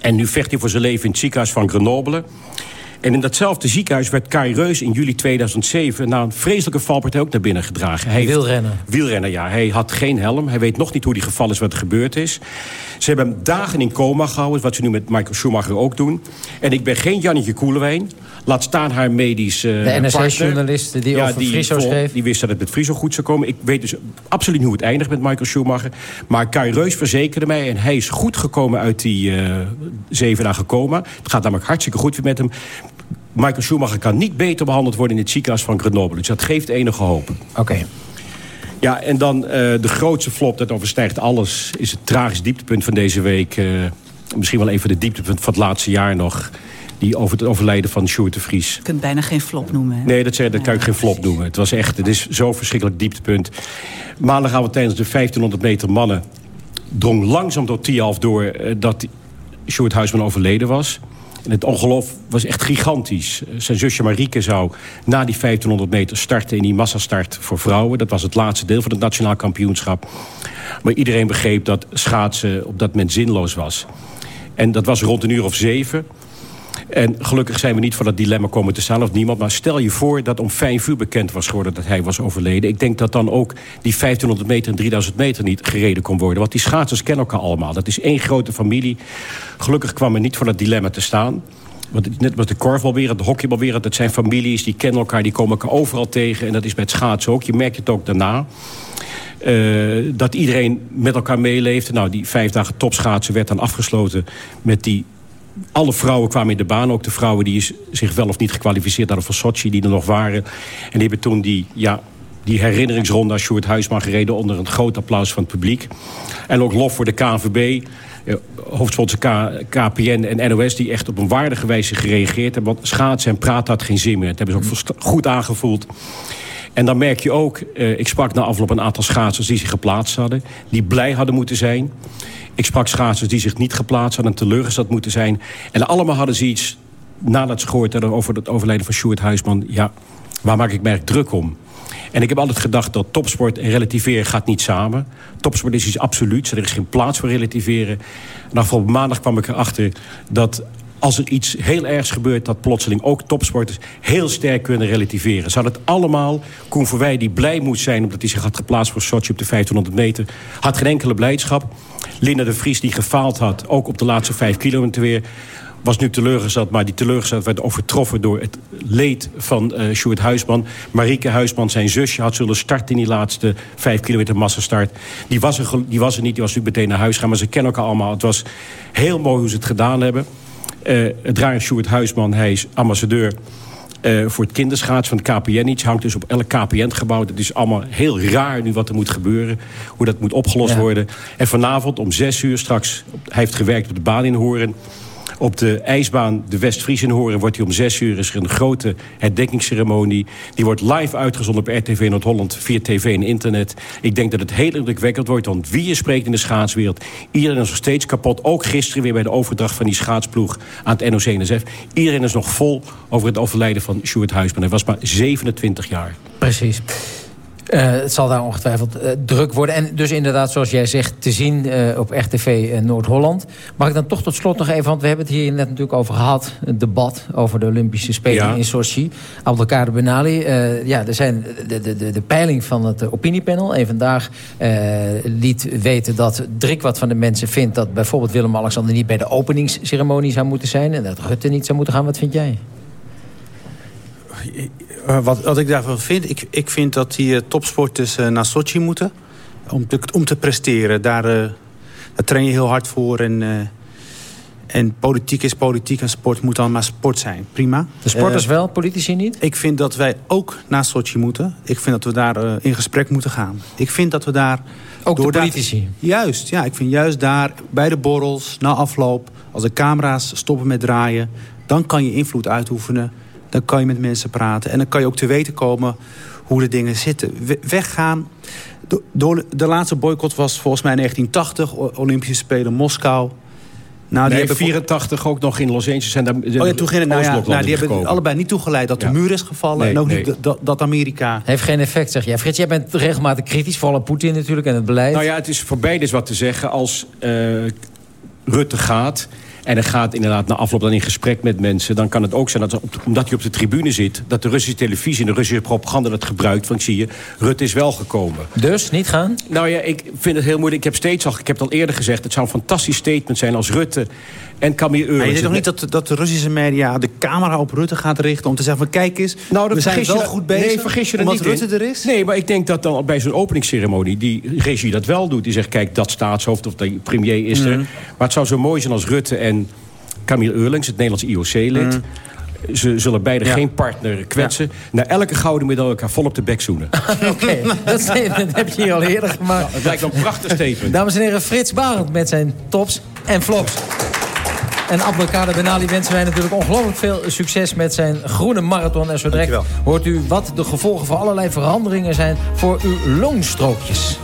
En nu vecht hij voor zijn leven in het ziekenhuis van Grenoble. En in datzelfde ziekenhuis werd Kai Reus in juli 2007... na een vreselijke valpartij ook naar binnen gedragen. Hij Wielrennen. Wielrenner, ja. Hij had geen helm. Hij weet nog niet hoe die gevallen is, wat er gebeurd is. Ze hebben hem dagen in coma gehouden, wat ze nu met Michael Schumacher ook doen. En ik ben geen Jannetje Koelewijn. Laat staan haar medisch eh, De partner. NRC-journalist die over Friso vol- schreef. Die wist dat het met Friso goed zou komen. Ik weet dus absoluut niet hoe het eindigt met Michael Schumacher. Maar Kai Reus verzekerde mij, en hij is goed gekomen uit die eh, zeven dagen coma. Het gaat namelijk hartstikke goed weer met hem. Michael Schumacher kan niet beter behandeld worden in het ziekenhuis van Grenoble. Dus dat geeft enige hoop. Oké. Ja, en dan eh, de grootste flop, dat overstijgt alles... is het tragisch dieptepunt van deze week. misschien wel een van de dieptepunten van het laatste jaar nog... die over het overlijden van Sjoerd de Vries. Je kunt bijna geen flop noemen. Hè? Nee, dat, dat kan ik geen flop noemen. Het was echt, het is zo'n verschrikkelijk dieptepunt. Maandagavond tijdens de 1500 meter mannen... drong langzaam door Tialf door eh, dat Sjoerd Huisman overleden was. En het ongeloof was echt gigantisch. Zijn zusje Marieke zou na die 1500 meter starten... in die massastart voor vrouwen. Dat was het laatste deel van het nationaal kampioenschap. Maar iedereen begreep dat schaatsen op dat moment zinloos was. En dat was rond een uur of zeven... En gelukkig zijn we niet voor dat dilemma komen te staan of niemand. Maar stel je voor dat om vijf uur bekend was geworden dat hij was overleden. Ik denk dat dan ook die 1500 meter en 3000 meter niet gereden kon worden. Want die schaatsers kennen elkaar allemaal. Dat is één grote familie. Gelukkig kwam er niet voor dat dilemma te staan. Want net als de korfbalwereld, de hockeybalwereld... dat zijn families, die kennen elkaar, die komen elkaar overal tegen. En dat is bij het schaatsen ook. Je merkt het ook daarna. Eh, dat iedereen met elkaar meeleeft. Nou, die vijf dagen topschaatsen werd dan afgesloten met die alle vrouwen kwamen in de baan. Ook de vrouwen die zich wel of niet gekwalificeerd hadden voor Sochi, die er nog waren. En die hebben toen die, ja, die herinneringsronde aan Sjoerd Huisman gereden... onder een groot applaus van het publiek. En ook lof voor de KNVB, eh, hoofdsponsor K- KPN en NOS... die echt op een waardige wijze gereageerd hebben. Want schaatsen en praten had geen zin meer. Dat hebben ze ook volsta- goed aangevoeld. En dan merk je ook, eh, ik sprak na afloop een aantal schaatsers die zich geplaatst hadden. Die blij hadden moeten zijn. Ik sprak schaatsers die zich niet geplaatst hadden en teleurgesteld moeten zijn. En allemaal hadden ze iets, nadat ze gehoord hadden over het overlijden van Sjoerd Huisman... ja, waar maak ik me eigenlijk druk om? En ik heb altijd gedacht dat topsport en relativeren gaat niet samen. Topsport is iets absoluuts, er is geen plaats voor relativeren. En afgelopen maandag kwam ik erachter dat als er iets heel ergs gebeurt... dat plotseling ook topsporters heel sterk kunnen relativeren. Hadden het allemaal. Koen Verwij, die blij moet zijn omdat hij zich had geplaatst voor Sochi op de 1500 meter... had geen enkele blijdschap. Linda de Vries, die gefaald had, ook op de laatste vijf kilometer weer... was nu teleurgesteld, maar die teleurgesteld werd overtroffen door het leed van uh, Sjoerd Huisman. Marieke Huisman, zijn zusje, had zullen starten in die laatste vijf kilometer massastart. Die was, er, die was er niet, die was natuurlijk meteen naar huis gaan, maar ze kennen elkaar allemaal. Het was heel mooi hoe ze het gedaan hebben. Uh, het draaier Sjoerd Huisman, hij is ambassadeur uh, voor het kinderschaats van het KPN. Iets hangt dus op elk KPN-gebouw. Het is allemaal heel raar nu wat er moet gebeuren. Hoe dat moet opgelost ja. worden. En vanavond om zes uur straks... hij heeft gewerkt op de baan in Horen... Op de ijsbaan de West-Fries in Horen wordt hij om zes uur... is er een grote herdenkingsceremonie. Die wordt live uitgezonden op RTV Noord-Holland via tv en internet. Ik denk dat het heel indrukwekkend wordt, want wie je spreekt in de schaatswereld... iedereen is nog steeds kapot. Ook gisteren weer bij de overdracht van die schaatsploeg aan het NOC-NSF. Iedereen is nog vol over het overlijden van Sjoerd Huisman. Hij was maar 27 jaar. Precies. Uh, het zal daar ongetwijfeld uh, druk worden. En dus inderdaad, zoals jij zegt, te zien uh, op RTV Noord-Holland. Mag ik dan toch tot slot nog even... want we hebben het hier net natuurlijk over gehad... een debat over de Olympische Spelen ja. in Sochi. Abdelkader Benali. ja, er zijn de, de, de, de peiling van het opiniepanel. En vandaag liet weten dat driekwart van de mensen vindt... dat bijvoorbeeld Willem-Alexander niet bij de openingsceremonie zou moeten zijn... en dat Rutte niet zou moeten gaan. Wat vind jij? Uh, wat, wat ik daarvan vind, ik, ik vind dat die uh, topsporters uh, naar Sochi moeten. Om te, om te presteren. Daar, daar train je heel hard voor. En, en politiek is politiek en sport moet dan maar sport zijn. Prima. De sporters wel, politici niet? Ik vind dat wij ook naar Sochi moeten. Ik vind dat we daar in gesprek moeten gaan. Ik vind dat we daar... Ook door de politici? Daar, juist, ja. Ik vind juist daar, bij de borrels, na afloop... als de camera's stoppen met draaien... dan kan je invloed uitoefenen dan kan je met mensen praten. En dan kan je ook te weten komen hoe de dingen zitten. Weggaan. De, de laatste boycott was volgens mij 1980. Olympische Spelen Moskou. Nou, die hebben 84 ook nog in Los Angeles. En daar, oh ja, toen ging het, nou ja, nou, die hebben allebei niet toegeleid dat de ja. muur is gevallen. Nee, en ook nee. niet dat, dat Amerika... Heeft geen effect, zeg jij. Frits, jij bent regelmatig kritisch. Vooral Poetin natuurlijk en het beleid. Nou ja, het is voor beide wat te zeggen. Als uh, Rutte gaat en hij gaat inderdaad na afloop dan in gesprek met mensen... dan kan het ook zijn dat, omdat hij op de tribune zit... dat de Russische televisie en de Russische propaganda dat gebruikt. Want ik zie je, Rutte is wel gekomen. Dus, niet gaan? Nou ja, ik vind het heel moeilijk. Ik heb steeds al, ik heb het al eerder gezegd... het zou een fantastisch statement zijn als Rutte en Camille Eurlings... Maar je zegt toch niet dat, dat de Russische media de camera op Rutte gaat richten... om te zeggen van kijk eens, nou, we zijn wel je, goed bezig... Nee, vergis je er niet Rutte in. er is? Nee, maar ik denk dat dan bij zo'n openingsceremonie... die regie dat wel doet. Die zegt, kijk, dat staatshoofd of de premier is er. Mm. Maar het zou zo mooi zijn als Rutte en Camille Eurlings, het Nederlands IOC-lid... Mm. Ze zullen beide ja. geen partner kwetsen. Ja. Na elke gouden medaille elkaar vol op de bek zoenen. Oké, okay. dat, dat, heb je hier al eerder gemaakt. Nou, het lijkt wel een prachtig statement. Dames en heren, Frits Barend met zijn tops en flops. En Abdelkader Benali wensen wij natuurlijk ongelooflijk veel succes met zijn groene marathon. En zo direct hoort u wat de gevolgen van allerlei veranderingen zijn voor uw loonstrookjes.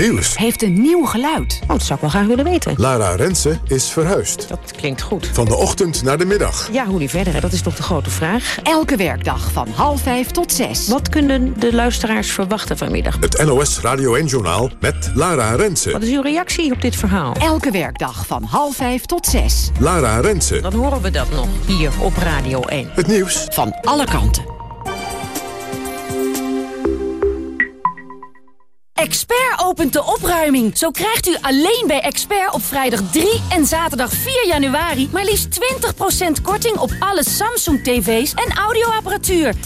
Nieuws. Heeft een nieuw geluid. Oh, dat zou ik wel graag willen weten. Lara Rensen is verhuisd. Dat klinkt goed. Van de ochtend naar de middag. Ja, hoe die verder, hè? dat is toch de grote vraag. Elke werkdag van half vijf tot zes. Wat kunnen de luisteraars verwachten vanmiddag? Het NOS Radio 1-journaal met Lara Rensen. Wat is uw reactie op dit verhaal? Elke werkdag van half vijf tot zes. Lara Rensen. Dan horen we dat nog hier op Radio 1. Het nieuws. Van alle kanten. Expert opent de opruiming. Zo krijgt u alleen bij Expert op vrijdag 3 en zaterdag 4 januari... maar liefst 20% korting op alle Samsung-tv's en audioapparatuur. 20%!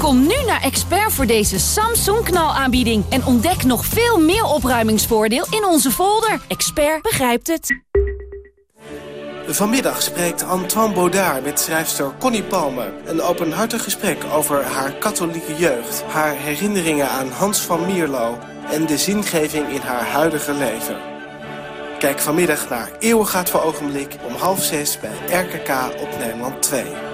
Kom nu naar Expert voor deze Samsung-knalaanbieding... en ontdek nog veel meer opruimingsvoordeel in onze folder. Expert begrijpt het. Vanmiddag spreekt Antoine Baudard met schrijfster Connie Palmer. Een openhartig gesprek over haar katholieke jeugd. Haar herinneringen aan Hans van Mierlo. En de zingeving in haar huidige leven. Kijk vanmiddag naar Eeuwen gaat voor ogenblik om half zes bij RKK op Nederland 2.